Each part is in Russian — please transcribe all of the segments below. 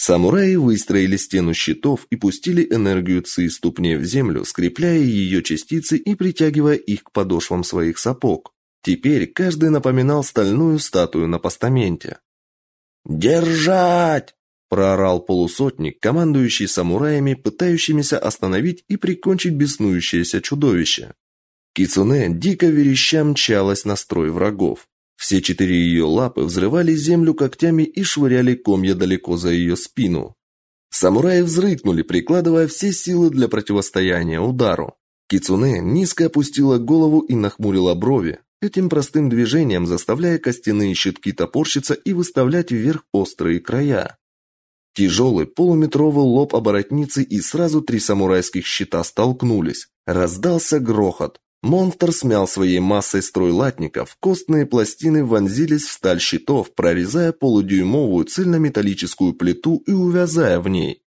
Самураи выстроили стену щитов и пустили энергию ци ступней в землю, скрепляя ее частицы и притягивая их к подошвам своих сапог. Теперь каждый напоминал стальную статую на постаменте. «Держать!» – проорал полусотник, командующий самураями, пытающимися остановить и прикончить беснующееся чудовище. Кицуне дико вереща мчалась на строй врагов. Все четыре ее лапы взрывали землю когтями и швыряли комья далеко за ее спину. Самураи взрыкнули, прикладывая все силы для противостояния удару. Кицуне низко опустила голову и нахмурила брови, этим простым движением заставляя костяные щитки топорщиться и выставлять вверх острые края. Тяжелый полуметровый лоб оборотницы и сразу три самурайских щита столкнулись. Раздался грохот. Монстр смял своей массой строй латников, костные пластины вонзились в сталь щитов, прорезая полудюймовую цельнометаллическую плиту и увязая в ней.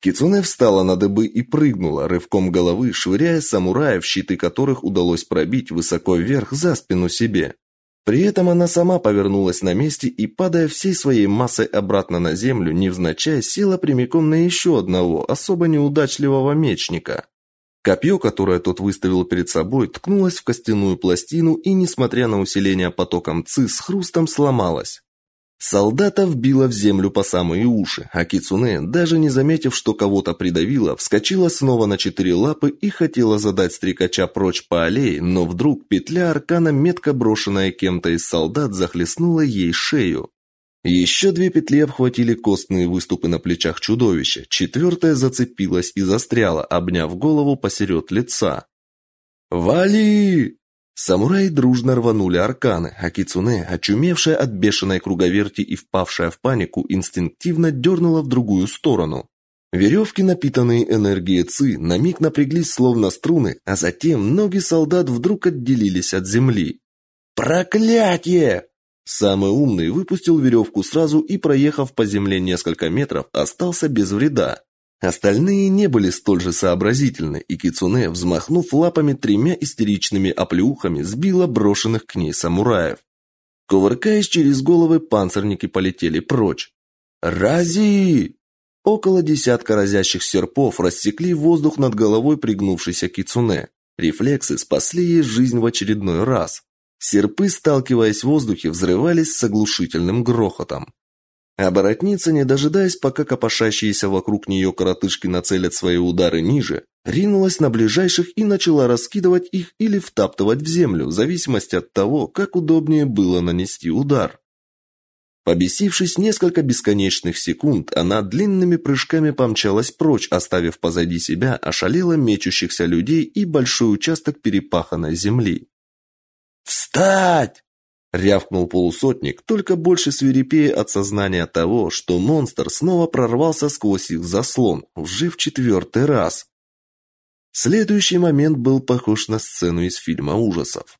Кицуне встала на дыбы и прыгнула, рывком головы швыряя самураев, щиты которых удалось пробить высоко вверх за спину себе. При этом она сама повернулась на месте и, падая всей своей массой обратно на землю, невзначай села прямиком на еще одного, особо неудачливого мечника. Копье, которое тот выставил перед собой, ткнулось в костяную пластину и, несмотря на усиление потоком ци, с хрустом сломалось. Солдата вбило в землю по самые уши, а Кицуне, даже не заметив, что кого-то придавило, вскочила снова на четыре лапы и хотела задать стрекача прочь по аллее, но вдруг петля аркана, метко брошенная кем-то из солдат, захлестнула ей шею. Еще две петли обхватили костные выступы на плечах чудовища, четвертая зацепилась и застряла, обняв голову посеред лица. «Вали!» Самураи дружно рванули арканы, а Кицуне, очумевшая от бешеной круговерти и впавшая в панику, инстинктивно дернула в другую сторону. Веревки, напитанные энергией ци, на миг напряглись словно струны, а затем ноги солдат вдруг отделились от земли. «Проклятие!» Самый умный выпустил веревку сразу и, проехав по земле несколько метров, остался без вреда. Остальные не были столь же сообразительны, и Кицуне, взмахнув лапами тремя истеричными оплеухами, сбила брошенных к ней самураев. Кувыркаясь через головы, панцирники полетели прочь. «Рази!» Около десятка разящих серпов рассекли воздух над головой пригнувшейся Кицуне. Рефлексы спасли ей жизнь в очередной раз. Серпы, сталкиваясь в воздухе, взрывались с оглушительным грохотом. Оборотница, не дожидаясь, пока копошащиеся вокруг нее коротышки нацелят свои удары ниже, ринулась на ближайших и начала раскидывать их или втаптывать в землю, в зависимости от того, как удобнее было нанести удар. Побесившись несколько бесконечных секунд, она длинными прыжками помчалась прочь, оставив позади себя ошалело мечущихся людей и большой участок перепаханной земли. «Встать!» — рявкнул полусотник, только больше свирепея от сознания того, что монстр снова прорвался сквозь их заслон, уже в четвертый раз. Следующий момент был похож на сцену из фильма ужасов.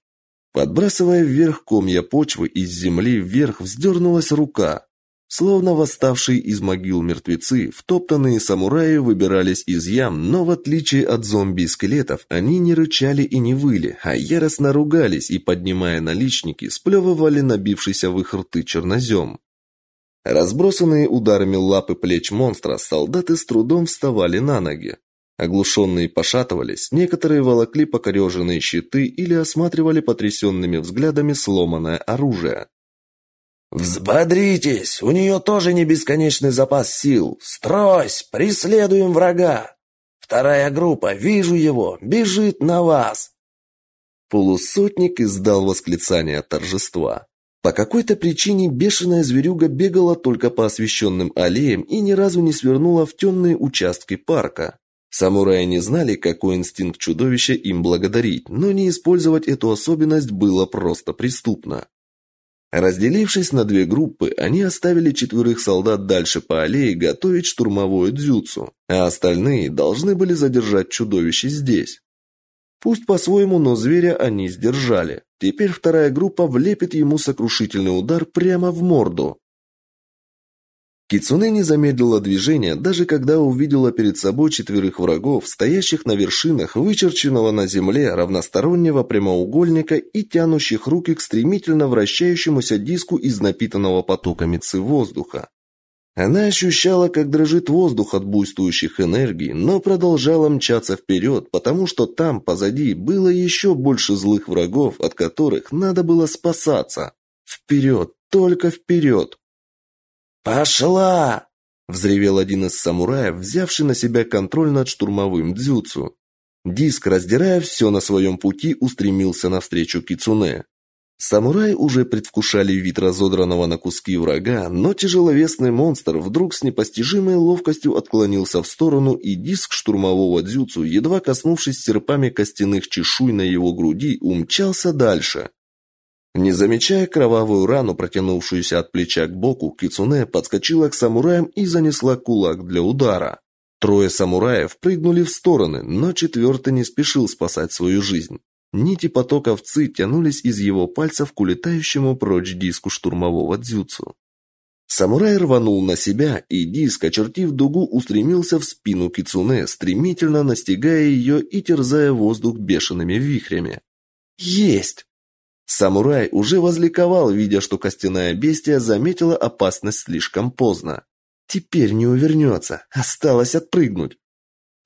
Подбрасывая вверх комья почвы, из земли вверх вздернулась рука. Словно восставшие из могил мертвецы, втоптанные самураи выбирались из ям, но в отличие от зомби и скелетов, они не рычали и не выли, а яростно ругались и, поднимая наличники, сплевывали набившийся в их рты чернозем. Разбросанные ударами лапы плеч монстра, солдаты с трудом вставали на ноги. Оглушенные пошатывались, некоторые волокли покореженные щиты или осматривали потрясенными взглядами сломанное оружие. «Взбодритесь! У нее тоже не бесконечный запас сил! Стройсь! Преследуем врага! Вторая группа, вижу его! Бежит на вас!» Полусотник издал восклицание торжества. По какой-то причине бешеная зверюга бегала только по освещенным аллеям и ни разу не свернула в темные участки парка. Самураи не знали, какой инстинкт чудовища им благодарить, но не использовать эту особенность было просто преступно. Разделившись на две группы, они оставили четверых солдат дальше по аллее готовить штурмовое дзюцу, а остальные должны были задержать чудовище здесь. Пусть по-своему, но зверя они сдержали. Теперь вторая группа влепит ему сокрушительный удар прямо в морду. Кицуне не замедлила движение, даже когда увидела перед собой четверых врагов, стоящих на вершинах вычерченного на земле равностороннего прямоугольника и тянущих руки к стремительно вращающемуся диску из напитанного потоками ци воздуха. Она ощущала, как дрожит воздух от буйствующих энергий, но продолжала мчаться вперед, потому что там, позади, было еще больше злых врагов, от которых надо было спасаться. Вперед, только вперед! «Пошла!» – взревел один из самураев, взявший на себя контроль над штурмовым дзюцу. Диск, раздирая все на своем пути, устремился навстречу Кицуне. Самураи уже предвкушали вид разодранного на куски врага, но тяжеловесный монстр вдруг с непостижимой ловкостью отклонился в сторону, и диск штурмового дзюцу, едва коснувшись серпами костяных чешуй на его груди, умчался дальше. Не замечая кровавую рану, протянувшуюся от плеча к боку, Кицуне подскочила к самураям и занесла кулак для удара. Трое самураев прыгнули в стороны, но четвертый не спешил спасать свою жизнь. Нити потока ци тянулись из его пальцев к улетающему прочь диску штурмового дзюцу. Самурай рванул на себя, и диск, очертив дугу, устремился в спину кицуне, стремительно настигая ее и терзая воздух бешеными вихрями. Есть! Самурай уже возликовал, видя, что костяная бестия заметила опасность слишком поздно. Теперь не увернется, осталось отпрыгнуть.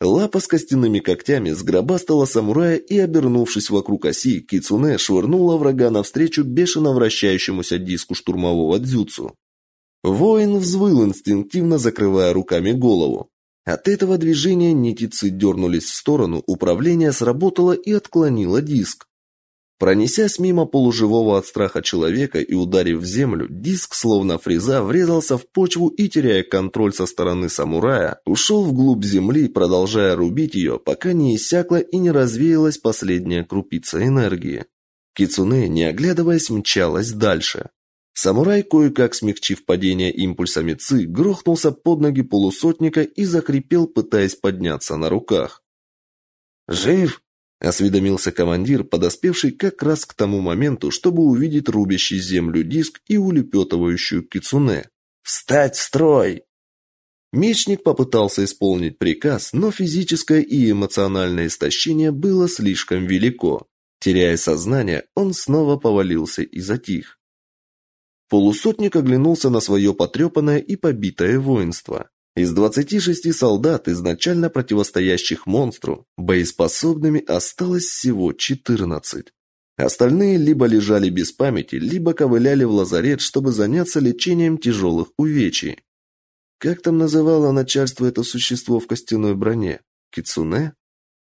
Лапа с костяными когтями сгробастала самурая и, обернувшись вокруг оси, кицуне швырнула врага навстречу бешено вращающемуся диску штурмового дзюцу. Воин взвыл инстинктивно, закрывая руками голову. От этого движения нитицы дернулись в сторону, управление сработало и отклонило диск. Пронесясь мимо полуживого от страха человека и ударив в землю, диск, словно фреза, врезался в почву и, теряя контроль со стороны самурая, ушел вглубь земли, продолжая рубить ее, пока не иссякла и не развеялась последняя крупица энергии. Кицуне, не оглядываясь, мчалась дальше. Самурай, кое-как смягчив падение импульсами ци, грохнулся под ноги полусотника и закрепел, пытаясь подняться на руках. «Жив?» Осведомился командир, подоспевший как раз к тому моменту, чтобы увидеть рубящий землю диск и улепетывающую кицуне. «Встать в строй!» Мечник попытался исполнить приказ, но физическое и эмоциональное истощение было слишком велико. Теряя сознание, он снова повалился и затих. Полусотник оглянулся на свое потрепанное и побитое воинство. Из 26 солдат, изначально противостоящих монстру, боеспособными осталось всего 14. Остальные либо лежали без памяти, либо ковыляли в лазарет, чтобы заняться лечением тяжелых увечий. Как там называло начальство это существо в костяной броне? Кицуне?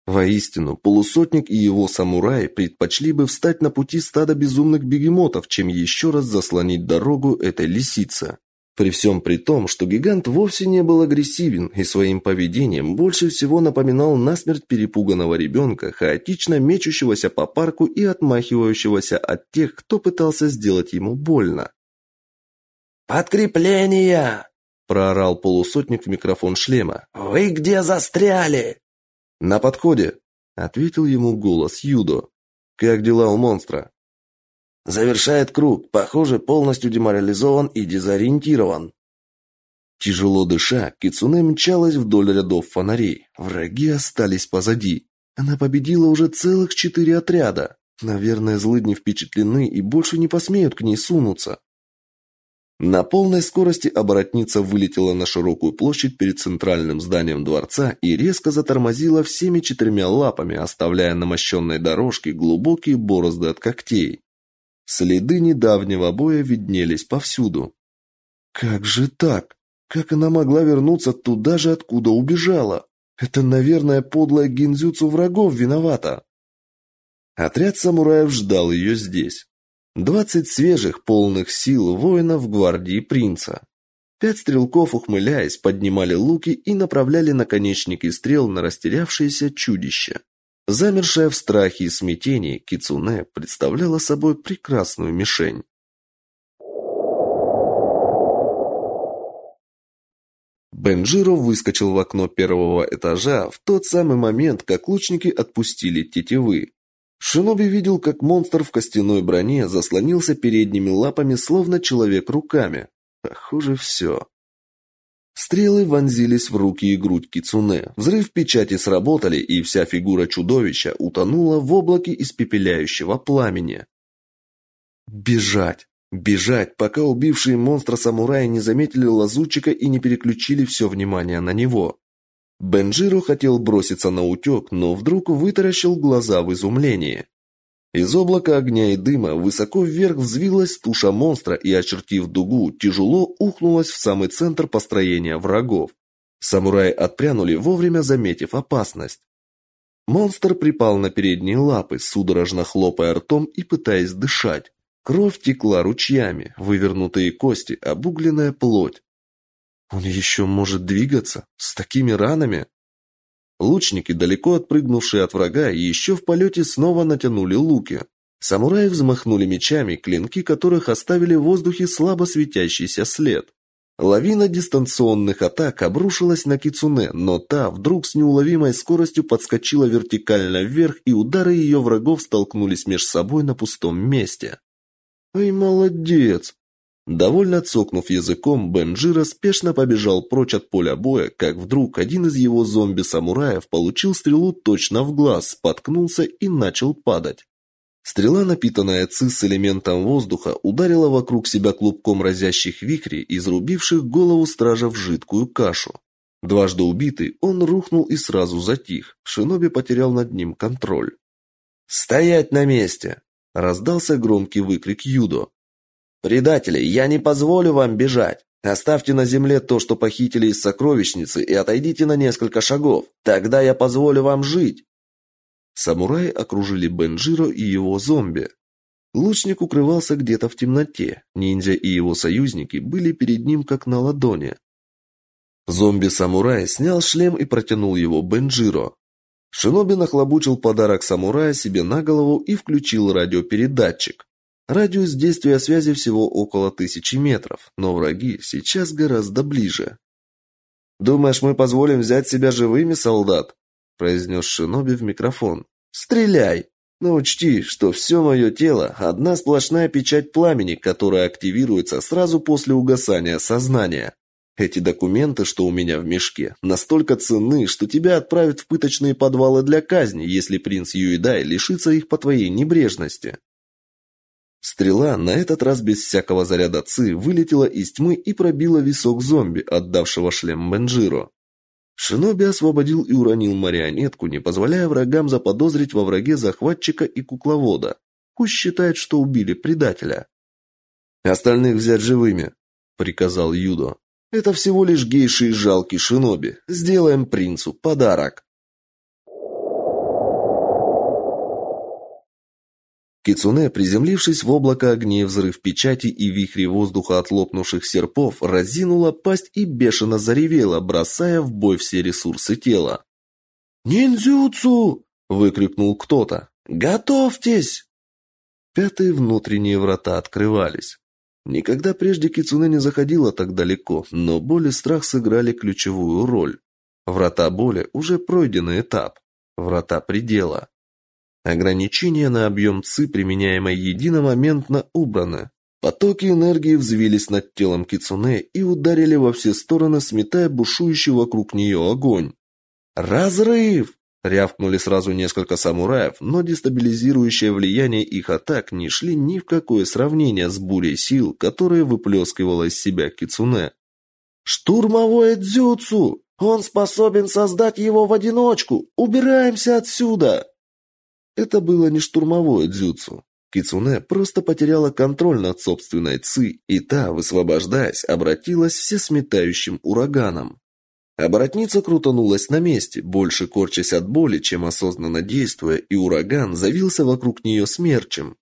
Воистину, полусотник и его самураи предпочли бы встать на пути стада безумных бегемотов, чем еще раз заслонить дорогу этой лисице. При всем при том, что гигант вовсе не был агрессивен и своим поведением больше всего напоминал насмерть перепуганного ребенка, хаотично мечущегося по парку и отмахивающегося от тех, кто пытался сделать ему больно. «Подкрепление!» – проорал полусотник в микрофон шлема. «Вы где застряли?» «На подходе», – ответил ему голос Юдо. «Как дела у монстра?» Завершает круг. Похоже, полностью деморализован и дезориентирован. Тяжело дыша, Кицуне мчалась вдоль рядов фонарей. Враги остались позади. Она победила уже целых четыре отряда. Наверное, злыдни впечатлены и больше не посмеют к ней сунуться. На полной скорости оборотница вылетела на широкую площадь перед центральным зданием дворца и резко затормозила всеми четырьмя лапами, оставляя на мощенной дорожке глубокие борозды от когтей. Следы недавнего боя виднелись повсюду. Как же так? Как она могла вернуться туда же, откуда убежала? Это, наверное, подлая гинзюцу врагов виновата. Отряд самураев ждал ее здесь. Двадцать свежих, полных сил воинов гвардии принца. Пять стрелков, ухмыляясь, поднимали луки и направляли наконечники стрел на растерявшееся чудище. Замершая в страхе и смятении, кицунэ представляла собой прекрасную мишень. Бенджиро выскочил в окно первого этажа в тот самый момент, как лучники отпустили тетивы. Шиноби видел, как монстр в костяной броне заслонился передними лапами, словно человек руками. Похоже, все. Стрелы вонзились в руки и грудь кицуне. Взрыв печати сработали, и вся фигура чудовища утонула в облаке испепеляющего пламени. Бежать. Бежать, пока убившие монстра самураи не заметили лазутчика и не переключили все внимание на него. Бенджиро хотел броситься на утек, но вдруг вытаращил глаза в изумлении. Из облака огня и дыма высоко вверх взвилась туша монстра и, очертив дугу, тяжело ухнулась в самый центр построения врагов. Самураи отпрянули, вовремя заметив опасность. Монстр припал на передние лапы, судорожно хлопая ртом и пытаясь дышать. Кровь текла ручьями, вывернутые кости, обугленная плоть. Он еще может двигаться? С такими ранами? Лучники, далеко отпрыгнувшие от врага, еще в полете снова натянули луки. Самураи взмахнули мечами, клинки которых оставили в воздухе слабо светящийся след. Лавина дистанционных атак обрушилась на Кицуне, но та вдруг с неуловимой скоростью подскочила вертикально вверх, и удары ее врагов столкнулись между собой на пустом месте. «Ай, молодец!» Довольно цокнув языком, Бенджира спешно побежал прочь от поля боя, как вдруг один из его зомби-самураев получил стрелу точно в глаз, споткнулся и начал падать. Стрела, напитанная ци с элементом воздуха, ударила вокруг себя клубком разящих вихрей, изрубивших голову стража в жидкую кашу. Дважды убитый, он рухнул и сразу затих. Шиноби потерял над ним контроль. «Стоять на месте!» Раздался громкий выкрик Юдо. «Предатели, я не позволю вам бежать! Оставьте на земле то, что похитили из сокровищницы, и отойдите на несколько шагов. Тогда я позволю вам жить!» Самураи окружили Бенджиро и его зомби. Лучник укрывался где-то в темноте. Ниндзя и его союзники были перед ним как на ладони. Зомби-самурай снял шлем и протянул его Бенджиро. Шиноби нахлобучил подарок самурая себе на голову и включил радиопередатчик. Радиус действия связи всего около тысячи метров, но враги сейчас гораздо ближе. «Думаешь, мы позволим взять себя живыми, солдат?» произнес Шиноби в микрофон. «Стреляй! Но учти, что все мое тело – одна сплошная печать пламени, которая активируется сразу после угасания сознания. Эти документы, что у меня в мешке, настолько ценны, что тебя отправят в пыточные подвалы для казни, если принц Юидай лишится их по твоей небрежности. Стрела, на этот раз без всякого заряда ци, вылетела из тьмы и пробила висок зомби, отдавшего шлем Бенджиро. Шиноби освободил и уронил марионетку, не позволяя врагам заподозрить во враге захватчика и кукловода. Пусть считает, что убили предателя. «Остальных взять живыми», — приказал Юдо. Это всего лишь гейши и жалкий шиноби. Сделаем принцу подарок. Кицуне, приземлившись в облако огней, взрыв печати и вихри воздуха от лопнувших серпов, разинула пасть и бешено заревела, бросая в бой все ресурсы тела. «Ниндзюцу!» – выкрикнул кто-то. «Готовьтесь!» Пятые внутренние врата открывались. Никогда прежде Кицуне не заходила так далеко, но боль и страх сыграли ключевую роль. Врата боли уже пройденный этап. Врата предела. Ограничения на объем ЦИ, применяемой единомоментно, убраны. Потоки энергии взвились над телом Кицуне и ударили во все стороны, сметая бушующий вокруг нее огонь. «Разрыв!» Рявкнули сразу несколько самураев, но дестабилизирующее влияние их атак не шли ни в какое сравнение с бурей сил, которые выплескивала из себя Кицуне. «Штурмовое дзюцу! Он способен создать его в одиночку! Убираемся отсюда!» Это было не штурмовое дзюцу. Кицуне просто потеряла контроль над собственной ци, и та, высвобождаясь, обратилась всесметающим ураганом. Оборотница крутанулась на месте, больше корчась от боли, чем осознанно действуя, и ураган завился вокруг нее смерчем.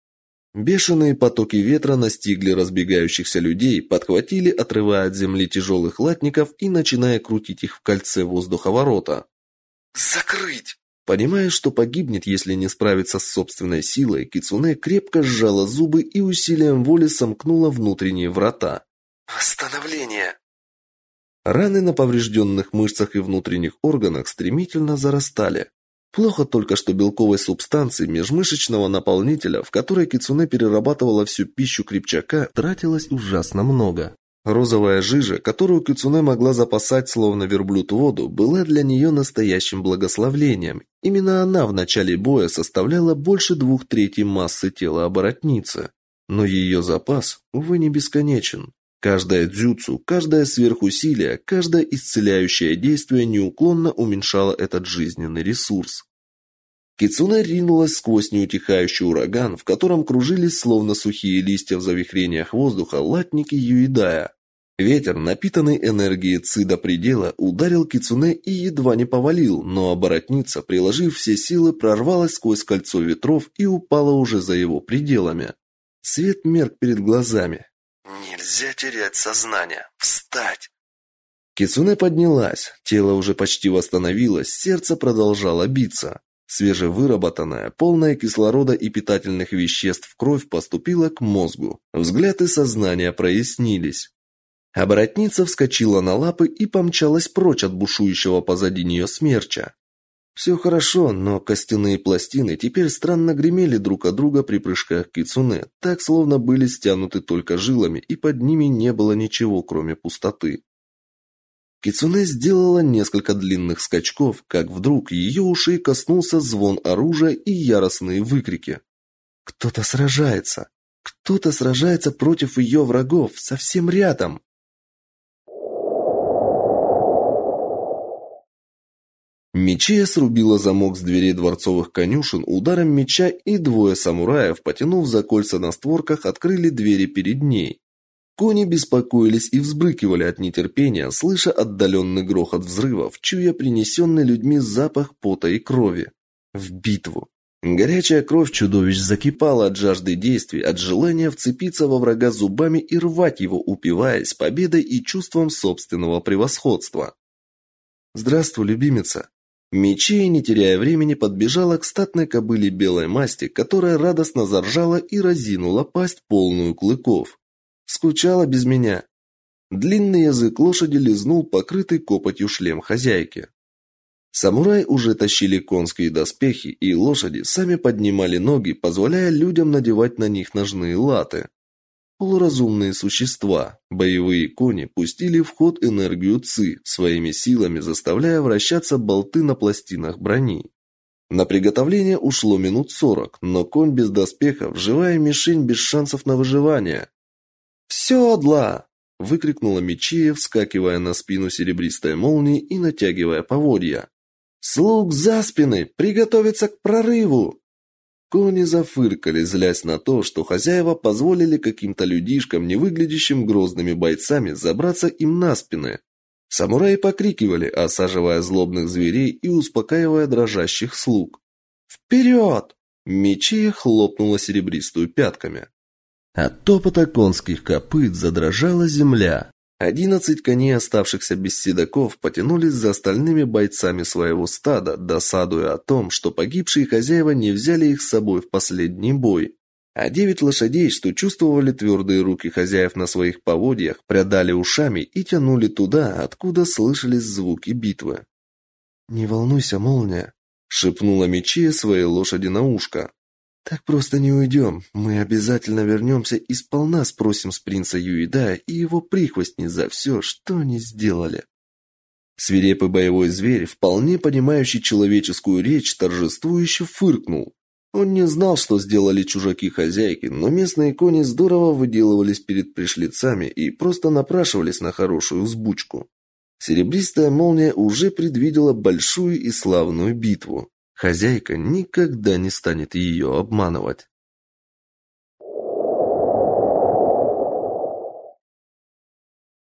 Бешеные потоки ветра настигли разбегающихся людей, подхватили, отрывая от земли тяжелых латников и начиная крутить их в кольце воздуховорота. «Закрыть!» Понимая, что погибнет, если не справится с собственной силой, Кицуне крепко сжала зубы и усилием воли сомкнула внутренние врата. «Восстановление!» Раны на поврежденных мышцах и внутренних органах стремительно зарастали. Плохо только, что белковой субстанции межмышечного наполнителя, в которой кицуне перерабатывала всю пищу крепчака, тратилось ужасно много. Розовая жижа, которую кицуне могла запасать словно верблюд воду, была для нее настоящим благословлением. Именно она в начале боя составляла больше двух третей массы тела оборотницы. Но ее запас, увы, не бесконечен. Каждое дзюцу, каждое сверхусилие, каждое исцеляющее действие неуклонно уменьшало этот жизненный ресурс. Кицуне ринулась сквозь неутихающий ураган, в котором кружились словно сухие листья в завихрениях воздуха латники Юидая. Ветер, напитанный энергией ци до предела, ударил Кицуне и едва не повалил, но оборотница, приложив все силы, прорвалась сквозь кольцо ветров и упала уже за его пределами. Свет мерк перед глазами. Нельзя терять сознание. Встать. Кицуне поднялась, тело уже почти восстановилось, сердце продолжало биться. Свежевыработанная, полная кислорода и питательных веществ кровь поступила к мозгу. Взгляд и сознание прояснились. Оборотница вскочила на лапы и помчалась прочь от бушующего позади нее смерча. Все хорошо, но костяные пластины теперь странно гремели друг от друга при прыжках кицуне, так словно были стянуты только жилами, и под ними не было ничего, кроме пустоты. Кицуне сделала несколько длинных скачков, как вдруг ее ушей коснулся звон оружия и яростные выкрики. Кто-то сражается. Кто-то сражается против ее врагов, совсем рядом. Мечея срубила замок с дверей дворцовых конюшен ударом меча, и двое самураев, потянув за кольца на створках, открыли двери перед ней. Кони беспокоились и взбрыкивали от нетерпения, слыша отдаленный грохот взрывов, чуя принесенный людьми запах пота и крови. В битву. Горячая кровь чудовищ закипала от жажды действий, от желания вцепиться во врага зубами и рвать его, упиваясь победой и чувством собственного превосходства. «Здравствуй, любимица!» Мечея, не теряя времени, подбежала к статной кобыле белой масти, которая радостно заржала и разинула пасть полную клыков. Скучала без меня. Длинный язык лошади лизнул покрытый копотью шлем хозяйки. Самураи уже тащили конские доспехи, и лошади сами поднимали ноги, позволяя людям надевать на них ножные латы. Полуразумные существа, боевые кони, пустили в ход энергию ци, своими силами заставляя вращаться болты на пластинах брони. На приготовление ушло минут сорок, но конь без доспехов, живая мишень без шансов на выживание. «В седла!» – выкрикнула Мечия, вскакивая на спину серебристой молнии и натягивая поводья. «Слуг за спины! Приготовиться к прорыву!» Кони зафыркали, злясь на то, что хозяева позволили каким-то людишкам, не выглядящим грозными бойцами, забраться им на спины. Самураи покрикивали, осаживая злобных зверей и успокаивая дрожащих слуг. «Вперед!» Мечия хлопнула серебристую пятками. От топота конских копыт задрожала земля. Одиннадцать коней, оставшихся без седаков, потянулись за остальными бойцами своего стада, досадуя о том, что погибшие хозяева не взяли их с собой в последний бой. А девять лошадей, что чувствовали твердые руки хозяев на своих поводьях, прядали ушами и тянули туда, откуда слышались звуки битвы. «Не волнуйся, молния», — шепнула Мечия своей лошади на ушко. Так просто не уйдем. Мы обязательно вернемся и сполна спросим с принца Юида и его прихвостни за все, что они сделали. Свирепый боевой зверь, вполне понимающий человеческую речь, торжествующе фыркнул. Он не знал, что сделали чужаки-хозяйки, но местные кони здорово выделывались перед пришлицами и просто напрашивались на хорошую взбучку. Серебристая молния уже предвидела большую и славную битву. Хозяйка никогда не станет ее обманывать.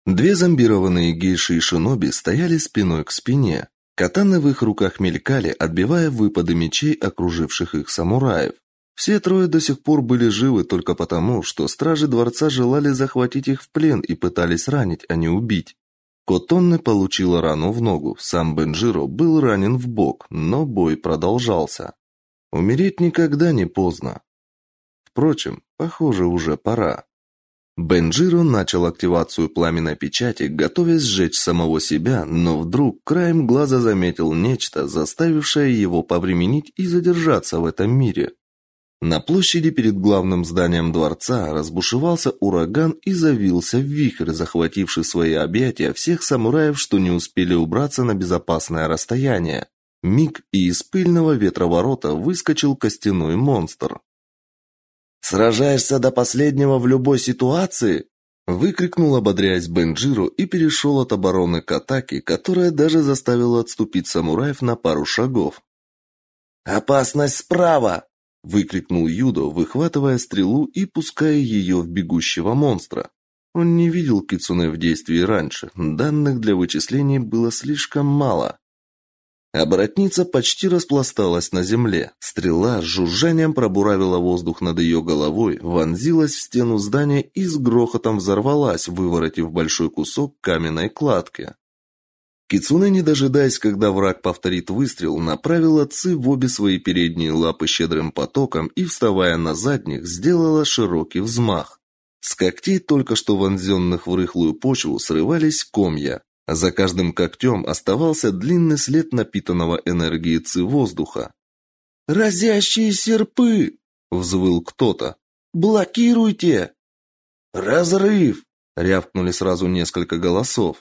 Две зомбированные гейши и шиноби стояли спиной к спине. Катаны в их руках мелькали, отбивая выпады мечей окруживших их самураев. Все трое до сих пор были живы только потому, что стражи дворца желали захватить их в плен и пытались ранить, а не убить. Котонне получила рану в ногу, сам Бенжиро был ранен в бок, но бой продолжался. Умереть никогда не поздно. Впрочем, похоже, уже пора. Бенжиро начал активацию пламенной печати, готовясь сжечь самого себя, но вдруг краем глаза заметил нечто, заставившее его повременить и задержаться в этом мире. На площади перед главным зданием дворца разбушевался ураган и завился вихрь, захвативший свои объятия всех самураев, что не успели убраться на безопасное расстояние. Миг и из пыльного ветроворота выскочил костяной монстр. Сражаешься до последнего в любой ситуации? Выкрикнул, ободряясь Бенджиру, и перешел от обороны к атаке, которая даже заставила отступить самураев на пару шагов. «Опасность справа!» – выкрикнул Юдо, выхватывая стрелу и пуская ее в бегущего монстра. Он не видел кицуне в действии раньше, данных для вычислений было слишком мало. Оборотница почти распласталась на земле. Стрела с жужжанием пробуравила воздух над ее головой, вонзилась в стену здания и с грохотом взорвалась, выворотив большой кусок каменной кладки. Кицуне, не дожидаясь, когда враг повторит выстрел, направила ци в обе свои передние лапы щедрым потоком и, вставая на задних, сделала широкий взмах. С когтей, только что вонзенных в рыхлую почву, срывались комья. За каждым когтем оставался длинный след напитанного энергией ци воздуха. «Разящие серпы!» — взвыл кто-то. «Блокируйте!» «Разрыв!» — рявкнули сразу несколько голосов.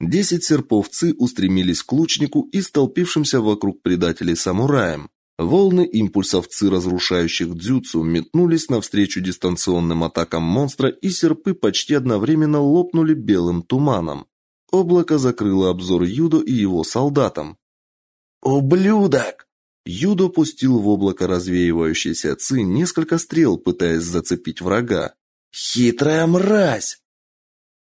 Десять серпов ци устремились к лучнику и столпившимся вокруг предателей самураям. Волны импульсов ци, разрушающих дзюцу, метнулись навстречу дистанционным атакам монстра, и серпы почти одновременно лопнули белым туманом. Облако закрыло обзор Юдо и его солдатам. «Ублюдок!» Юдо пустил в облако развеивающейся ци несколько стрел, пытаясь зацепить врага. «Хитрая мразь!»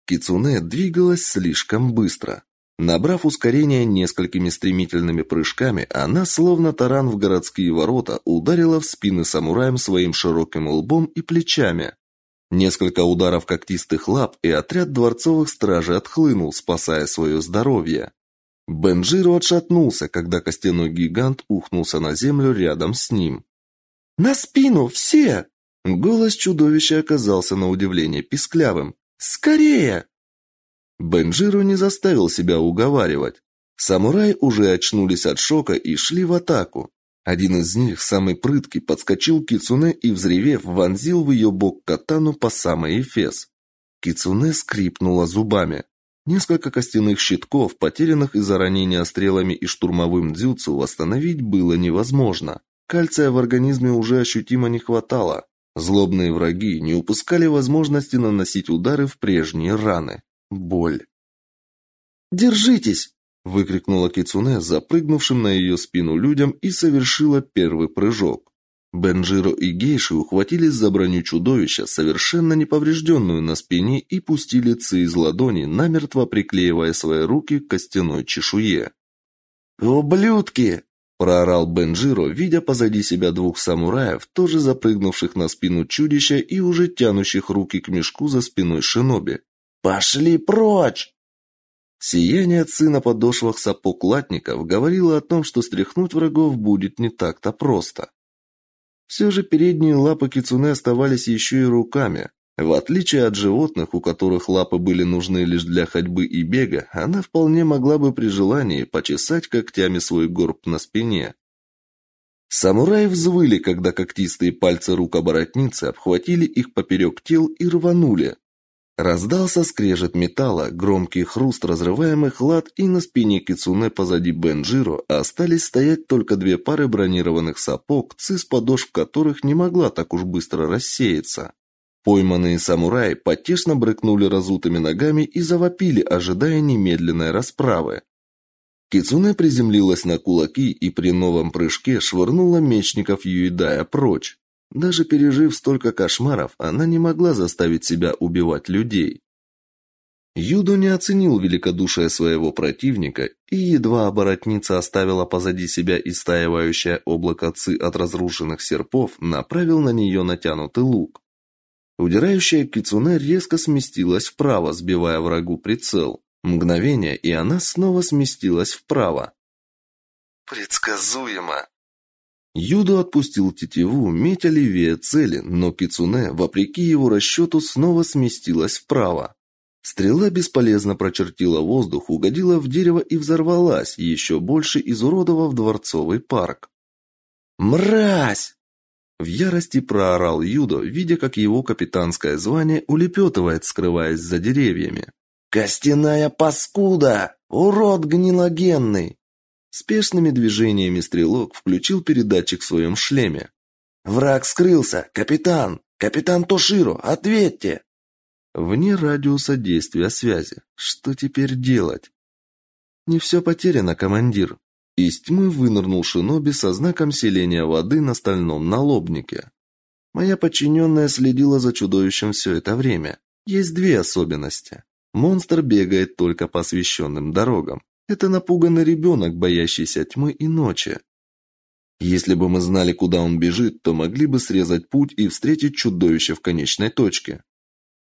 Кицуне двигалась слишком быстро. Набрав ускорение несколькими стремительными прыжками, она, словно таран в городские ворота, ударила в спины самураям своим широким лбом и плечами. Несколько ударов когтистых лап, и отряд дворцовых стражей отхлынул, спасая свое здоровье. Бенджиро отшатнулся, когда костяной гигант ухнулся на землю рядом с ним. «На спину, все!» Голос чудовища оказался на удивление писклявым. «Скорее!» Бенджиро не заставил себя уговаривать. Самураи уже очнулись от шока и шли в атаку. Один из них, самый прыткий, подскочил к Кицуне и, взревев, вонзил в ее бок катану по самой эфес. Кицуне скрипнула зубами. Несколько костяных щитков, потерянных из-за ранения стрелами и штурмовым дзюцу, восстановить было невозможно. Кальция в организме уже ощутимо не хватало. Злобные враги не упускали возможности наносить удары в прежние раны. Боль. «Держитесь!» выкрикнула кицунэ запрыгнувшим на ее спину людям и совершила первый прыжок. Бенджиро и Гейши ухватились за броню чудовища, совершенно неповрежденную на спине, и пустили ци из ладони, намертво приклеивая свои руки к костяной чешуе. «Ублюдки!» – проорал Бенджиро, видя позади себя двух самураев, тоже запрыгнувших на спину чудища и уже тянущих руки к мешку за спиной шиноби. «Пошли прочь!» Сияние ци на подошвах сапог латников говорило о том, что стряхнуть врагов будет не так-то просто. Все же передние лапы кицуне оставались еще и руками. В отличие от животных, у которых лапы были нужны лишь для ходьбы и бега, она вполне могла бы при желании почесать когтями свой горб на спине. Самураи взвыли, когда когтистые пальцы рук оборотницы обхватили их поперек тел и рванули. Раздался скрежет металла, громкий хруст разрываемых лад, и на спине кицуне позади Бенджиро остались стоять только две пары бронированных сапог, цис подошв которых не могла так уж быстро рассеяться. Пойманные самураи потешно брыкнули разутыми ногами и завопили, ожидая немедленной расправы. Кицуне приземлилась на кулаки и при новом прыжке швырнула мечников Юидая прочь. Даже пережив столько кошмаров, она не могла заставить себя убивать людей. Юдо не оценил великодушие своего противника, и едва оборотница оставила позади себя истаивающее облако ци от разрушенных серпов, направил на нее натянутый лук. Удирающая кицуне резко сместилась вправо, сбивая врагу прицел. Мгновение, и она снова сместилась вправо. «Предсказуемо!» Юдо отпустил тетиву, метя левее цели, но Кицуне, вопреки его расчету, снова сместилась вправо. Стрела бесполезно прочертила воздух, угодила в дерево и взорвалась, еще больше изуродовав дворцовый парк. «Мразь!» В ярости проорал Юдо, видя, как его капитанское звание улепетывает, скрываясь за деревьями. «Костяная паскуда! Урод гнилогенный!» Спешными движениями стрелок включил передатчик в своем шлеме. Враг скрылся! Капитан! Капитан Тоширо, ответьте!» Вне радиуса действия связи. Что теперь делать? Не все потеряно, командир. Из тьмы вынырнул шиноби со знаком селения воды на стальном налобнике. Моя подчиненная следила за чудовищем все это время. Есть две особенности. Монстр бегает только по освещенным дорогам. Это напуганный ребенок, боящийся тьмы и ночи. Если бы мы знали, куда он бежит, то могли бы срезать путь и встретить чудовище в конечной точке.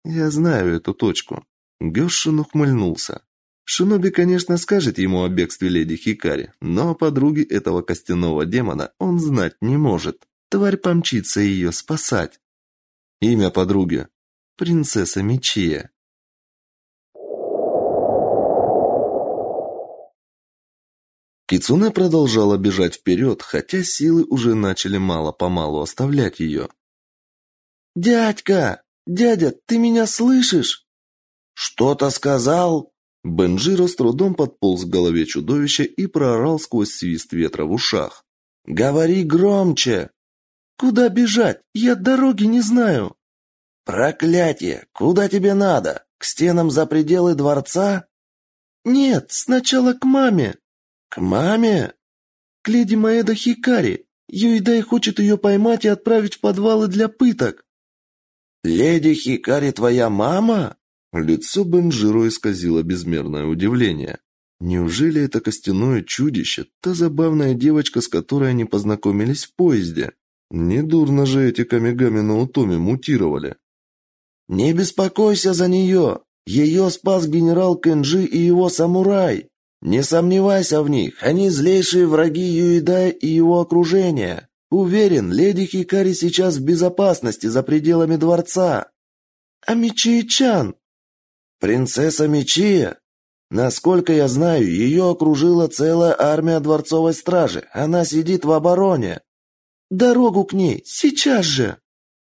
Я знаю эту точку. Гёшин ухмыльнулся. Шиноби, конечно, скажет ему о бегстве леди Хикари, но о подруге этого костяного демона он знать не может. Тварь помчится ее спасать. Имя подруги. Принцесса Мечия. Кицуне продолжала бежать вперед, хотя силы уже начали мало-помалу оставлять ее. «Дядька! Дядя, ты меня слышишь?» «Что-то сказал?» Бенджиро с трудом подполз к голове чудовища и проорал сквозь свист ветра в ушах. «Говори громче!» «Куда бежать? Я дороги не знаю!» «Проклятие! Куда тебе надо? К стенам за пределы дворца?» «Нет, сначала к маме!» «К маме?» «К леди Маэда Хикари. Юидай хочет ее поймать и отправить в подвалы для пыток». «Леди Хикари твоя мама?» Лицо Бенджиро исказило безмерное удивление. Неужели это костяное чудище, та забавная девочка, с которой они познакомились в поезде? Недурно же эти Камигами на Утоме мутировали. «Не беспокойся за нее! Ее спас генерал Кенджи и его самурай! Не сомневайся в них, они злейшие враги Юидая и его окружения! Уверен, леди Хикари сейчас в безопасности за пределами дворца!» «А Мичи-чан?» Принцесса Мечия? Насколько я знаю, ее окружила целая армия дворцовой стражи. Она сидит в обороне. Дорогу к ней, сейчас же.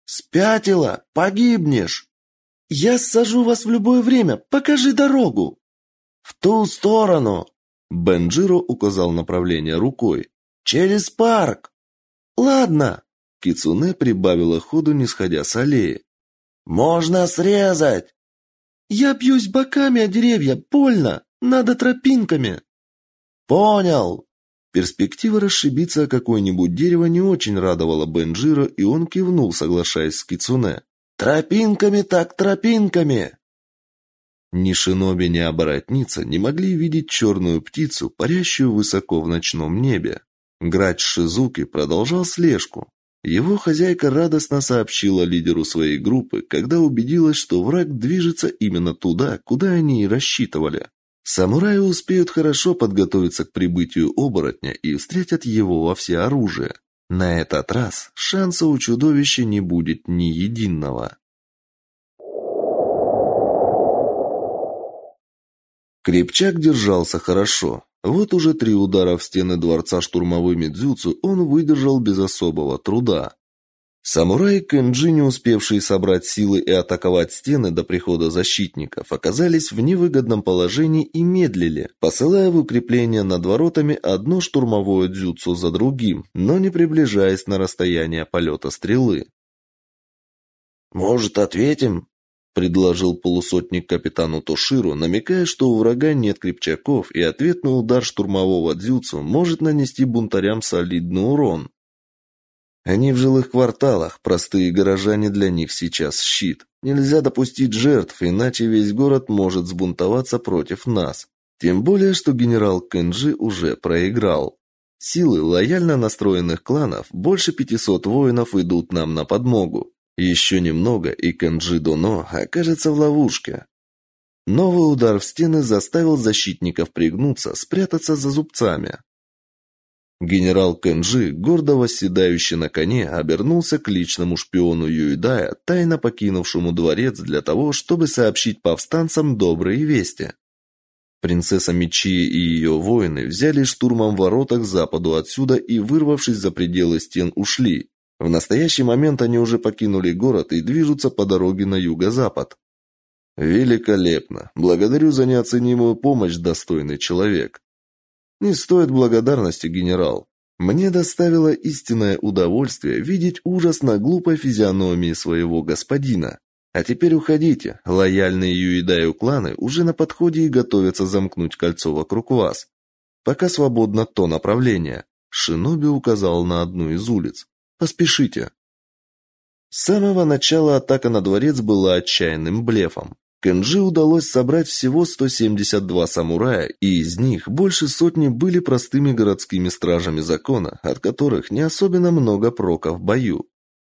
Спятила, погибнешь. Я сажу вас в любое время. Покажи дорогу. В ту сторону. Бенджиро указал направление рукой. Через парк. Ладно. Кицуне прибавила ходу, не сходя с аллеи. Можно срезать. Я бьюсь боками о деревья, больно. Надо тропинками. Понял. Перспектива расшибиться о какое-нибудь дерево не очень радовала Бенджиро, и он кивнул, соглашаясь с Кицуне. Тропинками так тропинками. Ни шиноби, ни оборотница не могли видеть черную птицу, парящую высоко в ночном небе. Грач Шизуки продолжал слежку. Его хозяйка радостно сообщила лидеру своей группы, когда убедилась, что враг движется именно туда, куда они и рассчитывали. Самураи успеют хорошо подготовиться к прибытию оборотня и встретят его во всеоружие. На этот раз шанса у чудовища не будет ни единого. Крепчак держался хорошо. Вот уже три удара в стены дворца штурмовыми дзюцу он выдержал без особого труда. Самураи Кэнджи, не успевшие собрать силы и атаковать стены до прихода защитников, оказались в невыгодном положении и медлили, посылая в укрепление над воротами одно штурмовое дзюцу за другим, но не приближаясь на расстояние полета стрелы. «Может, ответим?» Предложил полусотник капитану Тоширу, намекая, что у врага нет крепчаков, и ответный удар штурмового дзюцу может нанести бунтарям солидный урон. Они в жилых кварталах, простые горожане для них сейчас щит. Нельзя допустить жертв, иначе весь город может сбунтоваться против нас. Тем более, что генерал Кенджи уже проиграл. Силы лояльно настроенных кланов, больше 500 воинов идут нам на подмогу. Еще немного, и Канджи Доно окажется в ловушке. Новый удар в стены заставил защитников пригнуться, спрятаться за зубцами. Генерал Кэнджи, гордо восседающий на коне, обернулся к личному шпиону Юидая, тайно покинувшему дворец для того, чтобы сообщить повстанцам добрые вести. Принцесса Мечи и ее воины взяли штурмом ворота к западу отсюда и, вырвавшись за пределы стен, ушли. В настоящий момент они уже покинули город и движутся по дороге на юго-запад. Великолепно. Благодарю за неоценимую помощь, достойный человек. Не стоит благодарности, генерал. Мне доставило истинное удовольствие видеть ужас на глупой физиономии своего господина. А теперь уходите. Лояльные Юидаю кланы уже на подходе и готовятся замкнуть кольцо вокруг вас. Пока свободно то направление. Шиноби указал на одну из улиц. Поспешите. С самого начала атака на дворец была отчаянным блефом. Кэнджи удалось собрать всего 172 самурая, и из них больше сотни были простыми городскими стражами закона, от которых не особенно много прока в бою.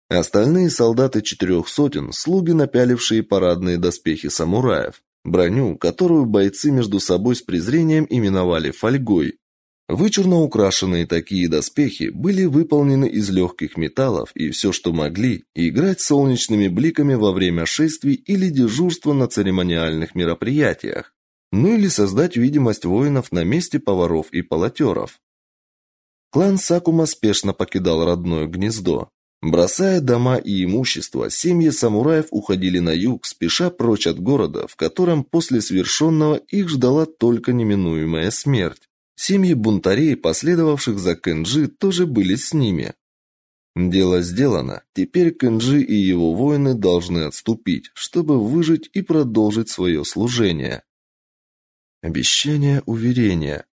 Остальные солдаты четырех сотен – слуги, напялившие парадные доспехи самураев, броню, которую бойцы между собой с презрением именовали фольгой, Вычурно украшенные такие доспехи были выполнены из легких металлов и все, что могли, играть солнечными бликами во время шествий или дежурства на церемониальных мероприятиях, ну или создать видимость воинов на месте поваров и полотеров. Клан Сакума спешно покидал родное гнездо. Бросая дома и имущество, семьи самураев уходили на юг, спеша прочь от города, в котором после свершенного их ждала только неминуемая смерть. Семьи бунтарей, последовавших за Кэнджи, тоже были с ними. Дело сделано. Теперь Кэнджи и его воины должны отступить, чтобы выжить и продолжить свое служение. Обещание, уверение.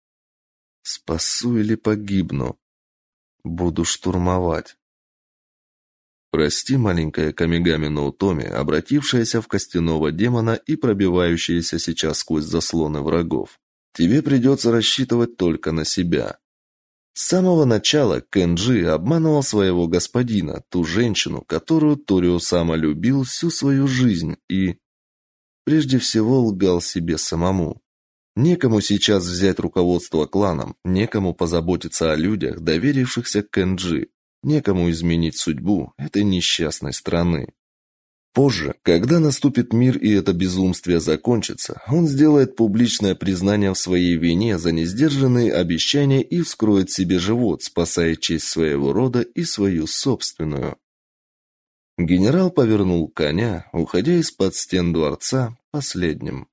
Спасу или погибну. Буду штурмовать. Прости, маленькая Камигами Ноутоми, обратившаяся в костяного демона и пробивающаяся сейчас сквозь заслоны врагов. Тебе придется рассчитывать только на себя. С самого начала Кенджи обманывал своего господина, ту женщину, которую Торио сама любил всю свою жизнь и прежде всего лгал себе самому. Некому сейчас взять руководство кланом, некому позаботиться о людях, доверившихся Кенджи, некому изменить судьбу этой несчастной страны. Позже, когда наступит мир и это безумствие закончится, он сделает публичное признание в своей вине за несдержанные обещания и вскроет себе живот, спасая честь своего рода и свою собственную. Генерал повернул коня, уходя из-под стен дворца последним.